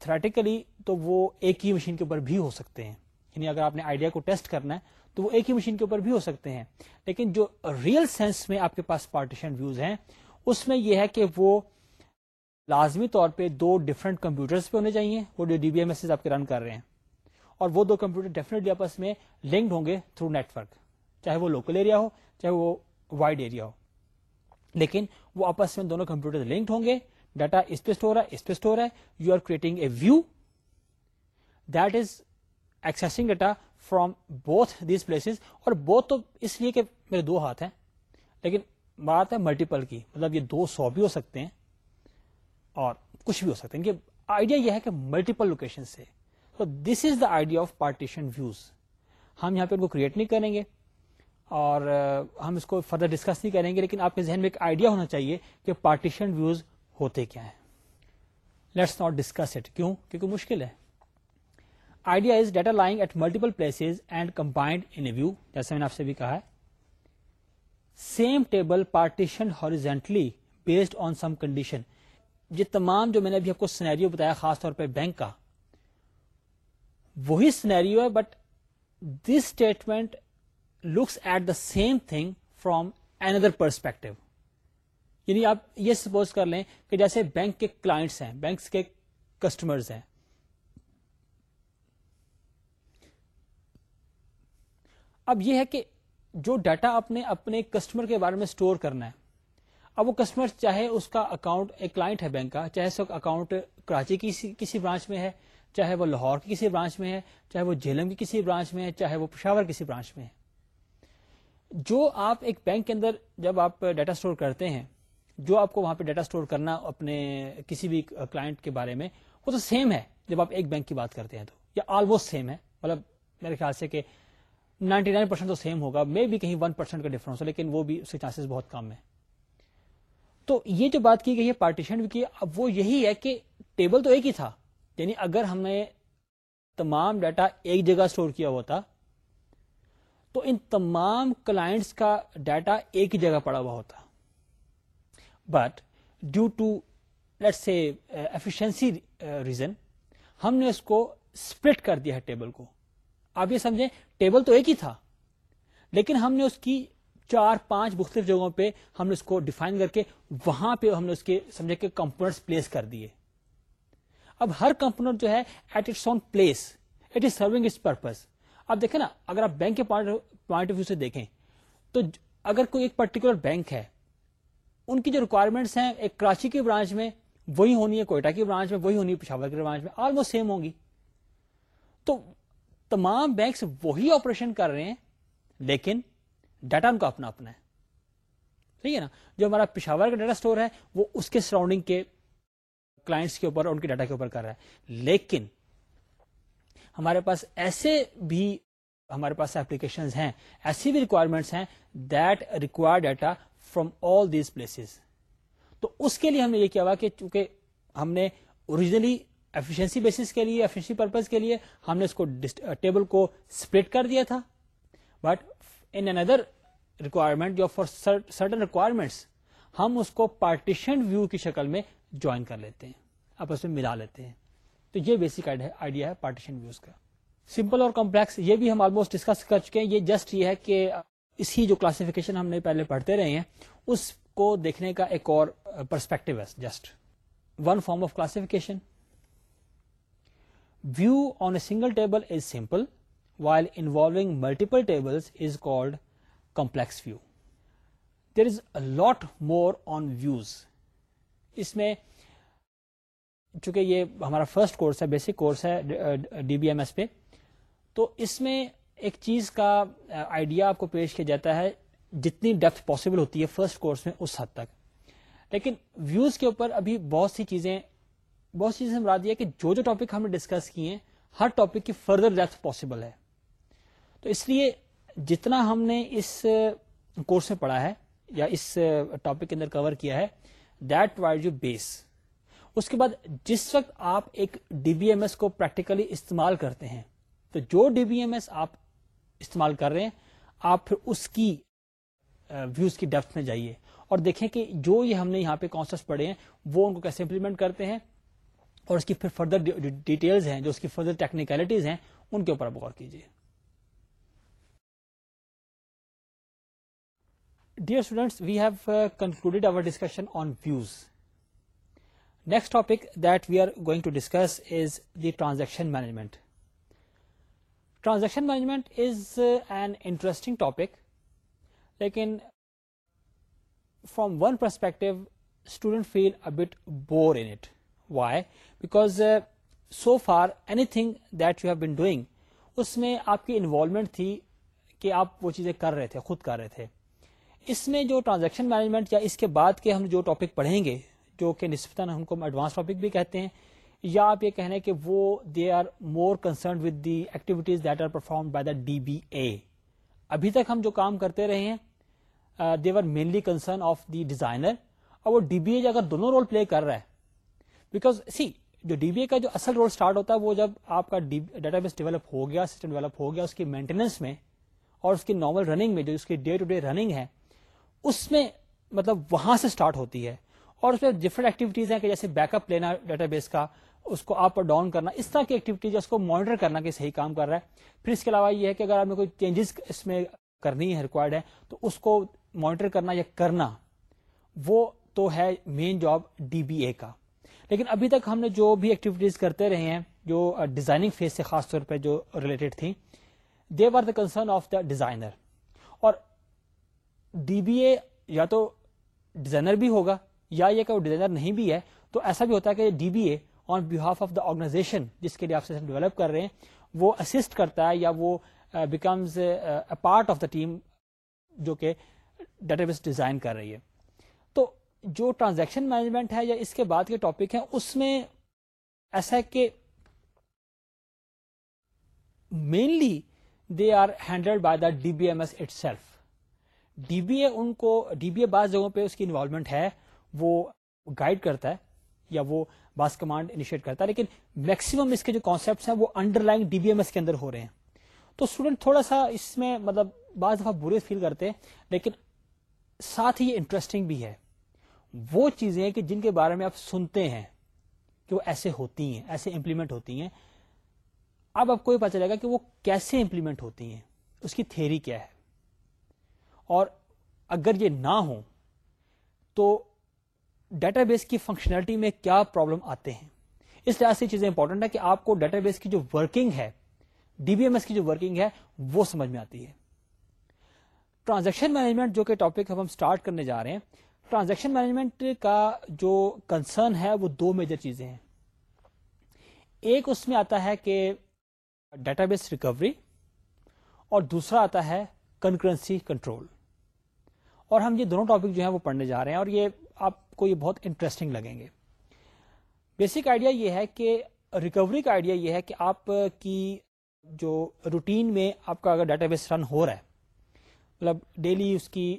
تھریٹیکلی تو وہ ایک ہی مشین کے اوپر بھی ہو سکتے ہیں یعنی اگر آپ نے آئیڈیا کو ٹیسٹ کرنا ہے تو وہ ایک ہی مشین کے اوپر بھی ہو سکتے ہیں لیکن جو ریئل سینس میں آپ کے پاس پارٹیشن ویوز ہیں اس میں یہ ہے کہ وہ لازمی طور پہ دو ڈفرنٹ کمپیوٹرز پہ ہونے چاہیے وہ ڈی بی ایم ایس آپ کے رن کر رہے ہیں اور وہ دو کمپیوٹر ڈیفینیٹلی آپس میں لنکڈ ہوں گے تھرو نیٹ ورک چاہے وہ لوکل ایریا ہو چاہے وہ وائڈ ایریا ہو لیکن وہ آپس میں دونوں کمپیوٹر لنکڈ ہوں گے ڈیٹا اس پہ اسٹور ہے اس پہ اسٹور ہے you are creating a view that is accessing data from both these place اور بوتھ تو اس لیے کہ میرے دو ہاتھ ہیں لیکن بات ہے ملٹیپل کی مطلب یہ دو سو بھی ہو سکتے ہیں اور کچھ بھی ہو سکتے ہیں کہ آئیڈیا یہ ہے کہ ملٹیپل لوکیشن سے this is the idea of partition views ہم یہاں پہ ان کو کریٹ نہیں کریں گے اور ہم اس کو فردر ڈسکس نہیں کریں گے لیکن آپ کے ذہن میں ایک آئیڈیا ہونا چاہیے کہ پارٹیشن ویوز ہوتے کیا ہیں لیٹس ناٹ ڈسکس اٹ کیوں کیونکہ مشکل ہے idea is data lying at multiple place and combined in view جیسے میں نے آپ سے بھی کہا ہے same table partition horizontally based on some condition یہ تمام جو میں نے ابھی آپ کو سنیریو بتایا خاص طور پہ بینک کا وہی سنیریو ہے but this statement looks at the same thing from another perspective perspective یعنی آپ یہ سپوز کر لیں کہ جیسے بینک کے کلائنٹس ہیں بینکس کے کسٹمرز ہیں اب یہ ہے کہ جو ڈیٹا آپ نے اپنے کسٹمر کے بارے میں اسٹور کرنا ہے اب وہ کسٹمر چاہے اس کا اکاؤنٹ ایک کلائنٹ ہے بینک کا چاہے اس کا اکاؤنٹ کراچی کی کسی برانچ میں ہے چاہے وہ لاہور کی کسی برانچ میں ہے چاہے وہ جھیلم کی کسی برانچ میں ہے چاہے وہ پشاور کسی برانچ میں ہے جو آپ ایک بینک کے اندر جب آپ ڈیٹا سٹور کرتے ہیں جو آپ کو وہاں پہ ڈیٹا سٹور کرنا اپنے کسی بھی کلائنٹ کے بارے میں وہ تو سیم ہے جب آپ ایک بینک کی بات کرتے ہیں تو یا آلموسٹ سیم ہے مطلب میرے خیال سے کہ 99% تو سیم ہوگا مے بھی کہیں 1% کا ڈفرنس ہو لیکن وہ بھی اس کے چانسز بہت کم ہے تو یہ جو بات کی گئی ہے پارٹیشن کی اب وہ یہی ہے کہ ٹیبل تو ایک ہی تھا یعنی اگر ہم نے تمام ڈیٹا ایک جگہ سٹور کیا ہوتا تو ان تمام کلائنٹس کا ڈیٹا ایک ہی جگہ پڑا ہوا ہوتا but due to let's say efficiency reason ہم نے اس کو اسپلٹ کر دیا ہے ٹیبل کو آپ یہ سمجھیں ٹیبل تو ایک ہی تھا لیکن ہم نے اس کی چار پانچ مختلف جگہوں پہ ہم نے اس کو ڈیفائن کر کے وہاں پہ ہم نے اس کے سمجھے کہ کمپونیٹ پلیس کر دیے اب ہر کمپونیٹ جو ہے at its own place it is serving its purpose آپ دیکھیں نا اگر آپ بینک کے پوائنٹ آف ویو سے دیکھیں تو اگر کوئی ایک پرٹیکولر بینک ہے ان کی جو ریکوائرمنٹس ہیں ایک کراچی کی برانچ میں وہی ہونی ہے کوئٹہ کی برانچ میں وہی ہونی ہے پشاور کی برانچ میں آلموسٹ سیم سیم ہوگی تو تمام بینکس وہی آپریشن کر رہے ہیں لیکن ڈیٹا ان کا اپنا اپنا ہے ٹھیک ہے نا جو ہمارا پشاور کا ڈیٹا اسٹور ہے وہ اس کے سراؤنڈنگ کے کلائنٹس کے اوپر اور ان کے ڈیٹا کے اوپر کر رہا ہے لیکن ہمارے پاس ایسے بھی ہمارے پاس اپلیکیشن ہیں ایسی بھی ریکوائرمنٹس ہیں that require data from all these places تو اس کے لیے ہم نے یہ کیا ہوا کہ چونکہ ہم نے اوریجنلی ایفیشنسی بیسس کے لیے ایفیشنسی پرپز کے لیے ہم نے اس کو ٹیبل uh, کو اسپلٹ کر دیا تھا بٹ ان اندر ریکوائرمنٹ جو فار سرٹن ریکوائرمنٹس ہم اس کو پارٹیشن ویو کی شکل میں جوائن کر لیتے ہیں آپ اس میں ملا لیتے ہیں تو یہ بیسک آئیڈیا ہے پارٹیشن ویوز کا سمپل اور کمپلیکس یہ بھی ہم آلموسٹ ڈسکس کر چکے ہیں یہ جسٹ یہ ہے کہ اسی جو کلاسفکیشن ہم نے پہلے پڑھتے رہے ہیں اس کو دیکھنے کا ایک اور پرسپیکٹو ہے just one form of classification view on a single table is simple while involving multiple table is called complex view there is a lot more on views اس میں چونکہ یہ ہمارا فرسٹ کورس ہے بیسک کورس ہے D B M S پہ تو اس میں ایک چیز کا آئیڈیا آپ کو پیش کیا جاتا ہے جتنی ڈیپتھ پاسبل ہوتی ہے فرسٹ کورس میں اس حد تک لیکن ویوز کے اوپر ابھی بہت سی چیزیں بہت سی چیزیں ہم دی کہ جو جو ٹاپک ہم نے ڈسکس کیے ہیں ہر ٹاپک کی فردر ڈیپتھ پاسبل ہے تو اس لیے جتنا ہم نے اس کورس میں پڑھا ہے یا اس ٹاپک کے اندر کور کیا ہے دیٹ وائڈ یو بیس اس کے بعد جس وقت آپ ایک ڈی بی ایم ایس کو پریکٹیکلی استعمال کرتے ہیں تو جو ڈی بی ایم ایس آپ استعمال کر رہے ہیں آپ پھر اس کی ویوز کی ڈیپتھ میں جائیے اور دیکھیں کہ جو یہ ہم نے یہاں پہ کانسپٹ پڑھے ہیں وہ ان کو کیسے امپلیمنٹ کرتے ہیں اور اس کی پھر فردر ڈیٹیلز ہیں جو اس کی فردر ٹیکنیکلٹیز ہیں ان کے اوپر آپ غور کیجیے dear students we have concluded over discussion on views next topic that we are going to discuss is the transaction management transaction management is an interesting topic لیکن from one perspective student feel but bore in it why because so far anything that you have been doing اس میں آپ کی involvement تھی کہ آپ وہ چیزیں کر رہے تھے خود کر رہے تھے اس میں جو ٹرانزیکشن مینجمنٹ یا اس کے بعد کے ہم جو ٹاپک پڑھیں گے جو کہ نسبتاً ان ہم ایڈوانس ٹاپک بھی کہتے ہیں یا آپ یہ کہنے کہ وہ they are more concern with the activities that are perform by the D B A ابھی تک ہم جو کام کرتے رہے ہیں they are mainly concern of designer اور وہ ڈی بی اے اگر دونوں رول پلے کر رہا ہے بیکاز سی جو ڈی بی اے کا جو اصل رول اسٹارٹ ہوتا ہے وہ جب آپ کا ڈیٹا بیس ڈیولپ ہو گیا سسٹم ڈیولپ ہو گیا اس کی مینٹیننس میں اور اس کی نارمل رننگ میں جو اس کی ڈے ٹو ڈے رننگ ہے اس میں مطلب وہاں سے اسٹارٹ ہوتی ہے اور اس میں ڈفرنٹ ایکٹیویٹیز ہیں کہ جیسے بیک اپ لینا ڈیٹا بیس کا اس کو اپ اور ڈاؤن کرنا اس طرح کی ایکٹیویٹیز اس کو مانیٹر کرنا کہ صحیح کام کر رہا ہے پھر اس کے علاوہ یہ ہے کہ اگر آپ نے کوئی چینجز اس میں کرنی ہے ریکوائرڈ ہے تو اس کو مانیٹر کرنا یا کرنا وہ تو ہے main job D B A کا لیکن ابھی تک ہم نے جو بھی ایکٹیویٹیز کرتے رہے ہیں جو ڈیزائننگ فیز سے خاص طور پہ جو ریلیٹڈ تھیں they are the concern of the designer اور ڈی بی اے یا تو ڈیزائنر بھی ہوگا یا یہ کہ وہ ڈیزائنر نہیں بھی ہے تو ایسا بھی ہوتا ہے کہ D B A on behalf of the organization جس کے لیے آپ سسٹم ڈیولپ کر رہے ہیں وہ اسسٹ کرتا ہے یا وہ becomes a part of the team جو کہ ڈیٹا بیس ڈیزائن کر رہی ہے تو جو ٹرانزیکشن مینجمنٹ ہے یا اس کے بعد کے ٹاپک ہیں اس میں ایسا ہے کہ mainly they are handled by the D B M S itself D B A ان کو ڈی بی اے بعض جگہوں پہ اس کی انوالومنٹ ہے وہ گائڈ کرتا ہے یا وہ باس کمانڈ انیشیٹ کرتا ہے لیکن میکسیمم اس کے جو کانسیپٹس ہیں وہ underlying D B M S کے اندر ہو رہے ہیں تو اسٹوڈنٹ تھوڑا سا اس میں مطلب بعض دفعہ برے فیل کرتے ہیں لیکن ساتھ ہی یہ انٹرسٹنگ بھی ہے وہ چیزیں کہ جن کے بارے میں آپ سنتے ہیں کہ وہ ایسے ہوتی ہیں ایسے امپلیمنٹ ہوتی ہیں اب آپ کو یہ پتا چلے گا کہ وہ کیسے امپلیمنٹ ہوتی ہیں اس کی تھیری کیا ہے اور اگر یہ نہ ہو تو ڈیٹا بیس کی فنکشنلٹی میں کیا پرابلم آتے ہیں اس لحاظ سے چیزیں امپورٹنٹ ہے کہ آپ کو ڈیٹا بیس کی جو ورکنگ ہے ڈی بی ایم ایس کی جو ورکنگ ہے وہ سمجھ میں آتی ہے ٹرانزیکشن مینجمنٹ جو کہ ٹاپک اب ہم اسٹارٹ کرنے جا رہے ہیں ٹرانزیکشن مینجمنٹ کا جو کنسرن ہے وہ دو میجر چیزیں ہیں ایک اس میں آتا ہے کہ ڈیٹا بیس ریکوری اور دوسرا آتا ہے کنکرنسی کنٹرول اور ہم یہ دونوں ٹاپک جو ہیں وہ پڑھنے جا رہے ہیں اور یہ آپ کو یہ بہت انٹرسٹنگ لگیں گے بیسک آئیڈیا یہ ہے کہ ریکوری کا آئیڈیا یہ ہے کہ آپ کی جو روٹین میں آپ کا اگر ڈیٹا بیس رن ہو رہا ہے مطلب ڈیلی اس کی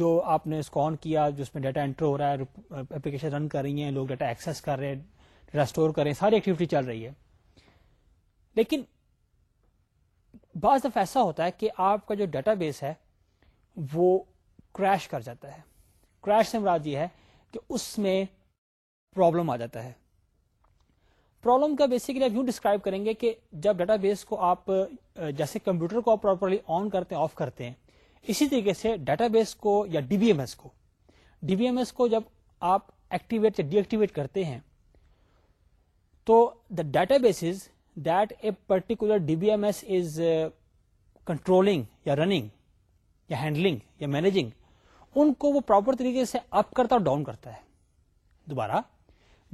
جو آپ نے اس کو آن کیا اس میں ڈیٹا انٹر ہو رہا ہے اپلیکیشن رن کر رہی ہیں لوگ ڈیٹا ایکسیس کر رہے ہیں ڈیٹا اسٹور کر رہے ہیں ساری ایکٹیویٹی چل رہی ہے لیکن بعض دفعہ ایسا ہوتا ہے کہ آپ کا جو ڈیٹا بیس ہے وہ کریش کر جاتا ہے کریش سے مراد یہ ہے کہ اس میں پرابلم آ جاتا ہے پرابلم کا بیسکلی آپ یوں ڈسکرائب کریں گے کہ جب ڈیٹا بیس کو آپ جیسے کمپیوٹر کو آپ پراپرلی آن کرتے ہیں آف کرتے ہیں اسی طریقے سے ڈیٹا بیس کو یا ڈی بی ایم ایس کو ڈی بی ایم ایس کو جب آپ ایکٹیویٹ یا ڈی ایکٹیویٹ کرتے ہیں تو the database that a particular D B M S is controlling یا رننگ یا ہینڈلنگ یا مینیجنگ ان کو وہ پراپر طریقے سے اپ کرتا اور ڈاؤن کرتا ہے دوبارہ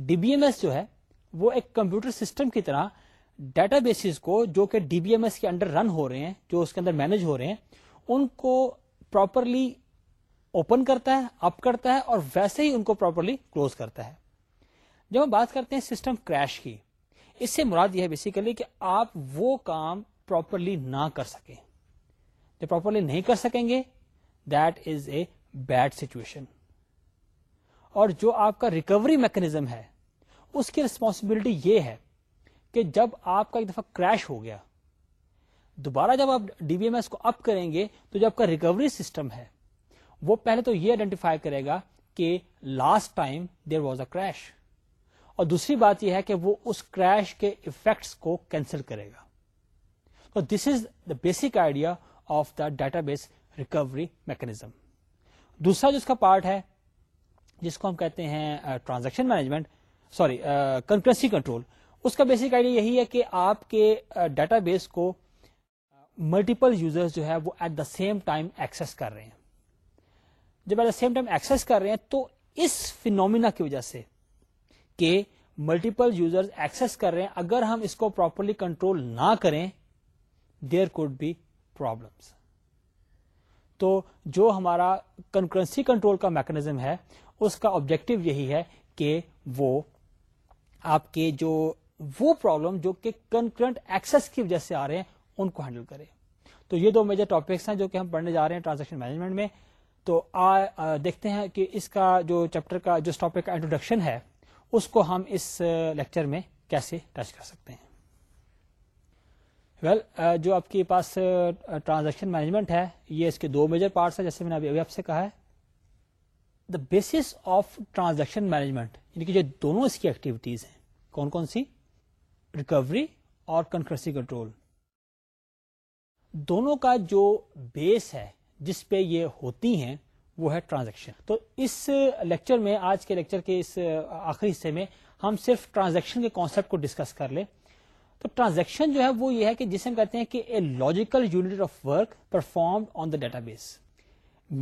ڈی بی ایم ایس جو ہے وہ ایک کمپیوٹر سسٹم کی طرح ڈیٹا بیسز کو جو کہ ڈی بی ایم ایس کے اندر رن ہو رہے ہیں جو اس کے اندر مینج ہو رہے ہیں ان کو پراپرلی اوپن کرتا ہے اپ کرتا ہے اور ویسے ہی ان کو پراپرلی کلوز کرتا ہے جب ہم بات کرتے ہیں سسٹم کریش کی اس سے مراد یہ ہے بیسیکلی کہ آپ وہ کام پراپرلی نہ کر سکیں جب پراپرلی نہیں کر سکیں گے that is a bad situation اور جو آپ کا ریکوری میکنیزم ہے اس کی رسپانسبلٹی یہ ہے کہ جب آپ کا ایک دفعہ کریش ہو گیا دوبارہ جب آپ ڈی وی ایم ایس کو اپ کریں گے تو جو آپ کا ریکوری سسٹم ہے وہ پہلے تو یہ آئیڈینٹیفائی کرے گا کہ last time there was a crash اور دوسری بات یہ ہے کہ وہ اس کریش کے افیکٹس کو کینسل کرے گا تو this is the basic idea of the database recovery mechanism دوسرا جو اس کا پارٹ ہے جس کو ہم کہتے ہیں transaction management sorry concurrency control اس کا بیسک آئیڈیا یہی ہے کہ آپ کے ڈیٹا بیس کو ملٹیپل یوزر جو ہے وہ at the same time access کر رہے ہیں جب at the same time access کر رہے ہیں تو اس فینومینا کی وجہ سے کہ ملٹیپل یوزر ایکسیس کر رہے ہیں اگر ہم اس کو پراپرلی کنٹرول نہ کریں دیر کوڈ بی پرابلمس تو جو ہمارا کنکرنسی کنٹرول کا میکنزم ہے اس کا آبجیکٹو یہی ہے کہ وہ آپ کے جو وہ پرابلم جو کہ کنکرنٹ ایکسس کی وجہ سے آ رہے ہیں ان کو ہینڈل کرے تو یہ دو میجر ٹاپکس ہیں جو کہ ہم پڑھنے جا رہے ہیں ٹرانزیکشن مینجمنٹ میں تو آ آ, دیکھتے ہیں کہ اس کا جو چیپٹر کا جو ٹاپک کا انٹروڈکشن ہے اس کو ہم اس لیکچر میں کیسے ٹچ کر سکتے ہیں ویل uh, جو آپ کے پاس ٹرانزیکشن uh, مینجمنٹ uh, ہے یہ اس کے دو میجر پارٹس ہیں جیسے میں نے آپ سے کہا ہے the base of transaction management یعنی کہ ایکٹیویٹیز ہیں کون کون سی ریکوری اور کنکرسی کنٹرول دونوں کا جو بیس ہے جس پہ یہ ہوتی ہیں وہ ہے ٹرانزیکشن تو اس لیکچر میں آج کے لیکچر کے اس آخری حصے میں ہم صرف ٹرانزیکشن کے کانسپٹ کو ڈسکس کر لیں تو ٹرانزیکشن جو ہے وہ یہ ہے کہ جسے ہم کہتے ہیں کہ a logical unit of work perform on the database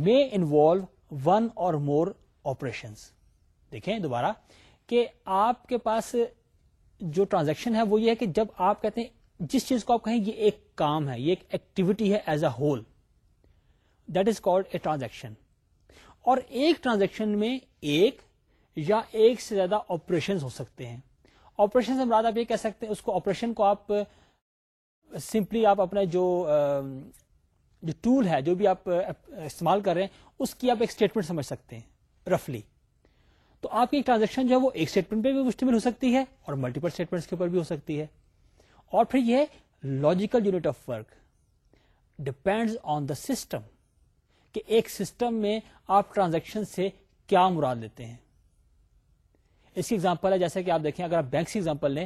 may involve one or more operation دیکھیں دوبارہ کہ آپ کے پاس جو ٹرانزیکشن ہے وہ یہ ہے کہ جب آپ کہتے ہیں جس چیز کو آپ کہیں یہ ایک کام ہے یہ ایکٹیویٹی ہے as a whole that is called a transaction اور ایک ٹرانزیکشن میں ایک یا ایک سے زیادہ آپریشن ہو سکتے ہیں آپریشن سے مراد آپ یہ کہہ سکتے ہیں اس کو آپریشن کو آپ سمپلی آپ اپنا جو جو ٹول ہے جو بھی آپ استعمال کر رہے ہیں اس کی آپ ایک اسٹیٹمنٹ سمجھ سکتے ہیں رفلی تو آپ کی ٹرانزیکشن جو ہے وہ ایک اسٹیٹمنٹ پہ بھی مشتمل ہو سکتی ہے اور ملٹیپل اسٹیٹمنٹس کے اوپر بھی ہو سکتی ہے اور پھر یہ logical unit of work depends on the system کہ ایک سسٹم میں آپ ٹرانزیکشن سے کیا مراد لیتے ہیں اگزامپل ہے جیسے کہ آپ دیکھیں اگر آپ بینکس کی ایگزامپل لیں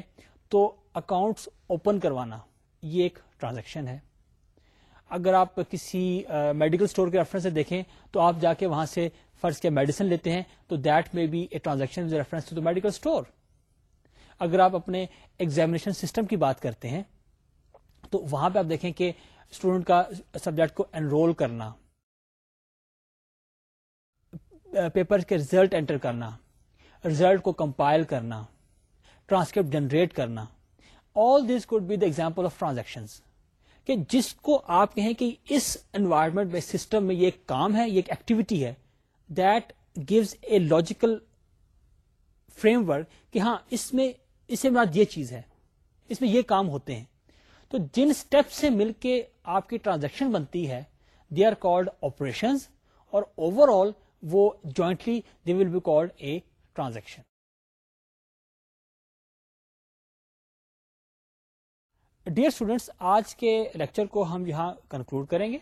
تو اکاؤنٹس اوپن کروانا یہ ایک ٹرانزیکشن ہے اگر آپ کسی میڈیکل اسٹور کے ریفرنس سے دیکھیں تو آپ جا کے وہاں سے فرض کے میڈیسن لیتے ہیں تو that may be a transaction reference to medical store اگر آپ اپنے ایگزامینیشن سسٹم کی بات کرتے ہیں تو وہاں پہ آپ دیکھیں کہ اسٹوڈنٹ کا سبجیکٹ کو انرول کرنا پیپر کے ریزلٹ انٹر کرنا ریزلٹ کو کمپائل کرنا ٹرانسکرپٹ جنریٹ کرنا all this could be the example of transaction کہ جس کو آپ کہیں کہ اس انوائرمنٹ میں سسٹم میں یہ ایک کام ہے یہ ایکٹیویٹی ہے that gives a logical framework کہ ہاں اس میں اس میں یہ چیز ہے اس میں یہ کام ہوتے ہیں تو جن اسٹیپ سے مل کے آپ کی ٹرانزیکشن بنتی ہے دے آر کالڈ آپریشنز اور اوور آل وہ jointly they will be called a transaction dear students آج کے لیکچر کو ہم یہاں کنکلوڈ کریں گے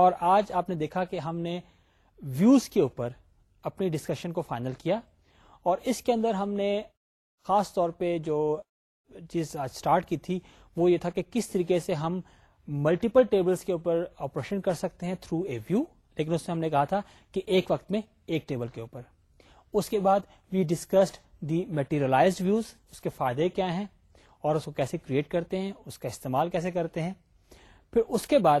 اور آج آپ نے دیکھا کہ ہم نے ویوز کے اوپر اپنی ڈسکشن کو فائنل کیا اور اس کے اندر ہم نے خاص طور پہ جو چیز آج اسٹارٹ کی تھی وہ یہ تھا کہ کس طریقے سے ہم ملٹیپل ٹیبلز کے اوپر آپریشن کر سکتے ہیں تھرو اے ویو لیکن اس میں ہم نے کہا تھا کہ ایک وقت میں ایک ٹیبل کے اوپر اس کے بعد we discussed the materialize views اس کے فائدے کیا ہیں اور اس کو کیسے کریٹ کرتے ہیں اس کا استعمال کیسے کرتے ہیں پھر اس کے بعد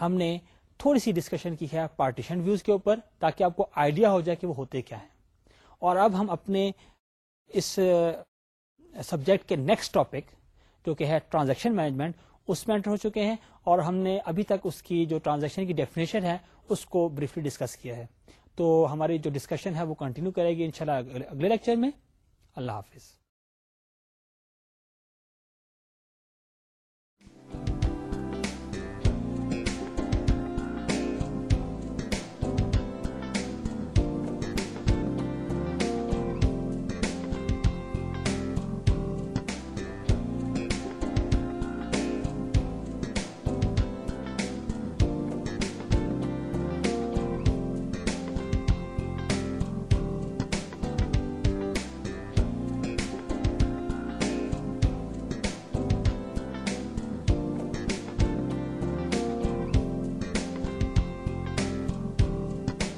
ہم نے تھوڑی سی ڈسکشن کی ہے پارٹیشن ویوز کے اوپر تاکہ آپ کو آئیڈیا ہو جائے کہ وہ ہوتے کیا ہیں اور اب ہم اپنے اس سبجیکٹ کے نیکسٹ ٹاپک جو کہ ہے ٹرانزیکشن مینجمنٹ اس میں انٹر ہو چکے ہیں اور ہم نے ابھی تک اس کی جو ٹرانزیکشن کی ڈیفینیشن ہے اس کو بریفلی ڈسکس کیا ہے تو ہماری جو ڈسکشن ہے وہ کنٹینیو کرے گی انشاءاللہ اگلے لیکچر میں اللہ حافظ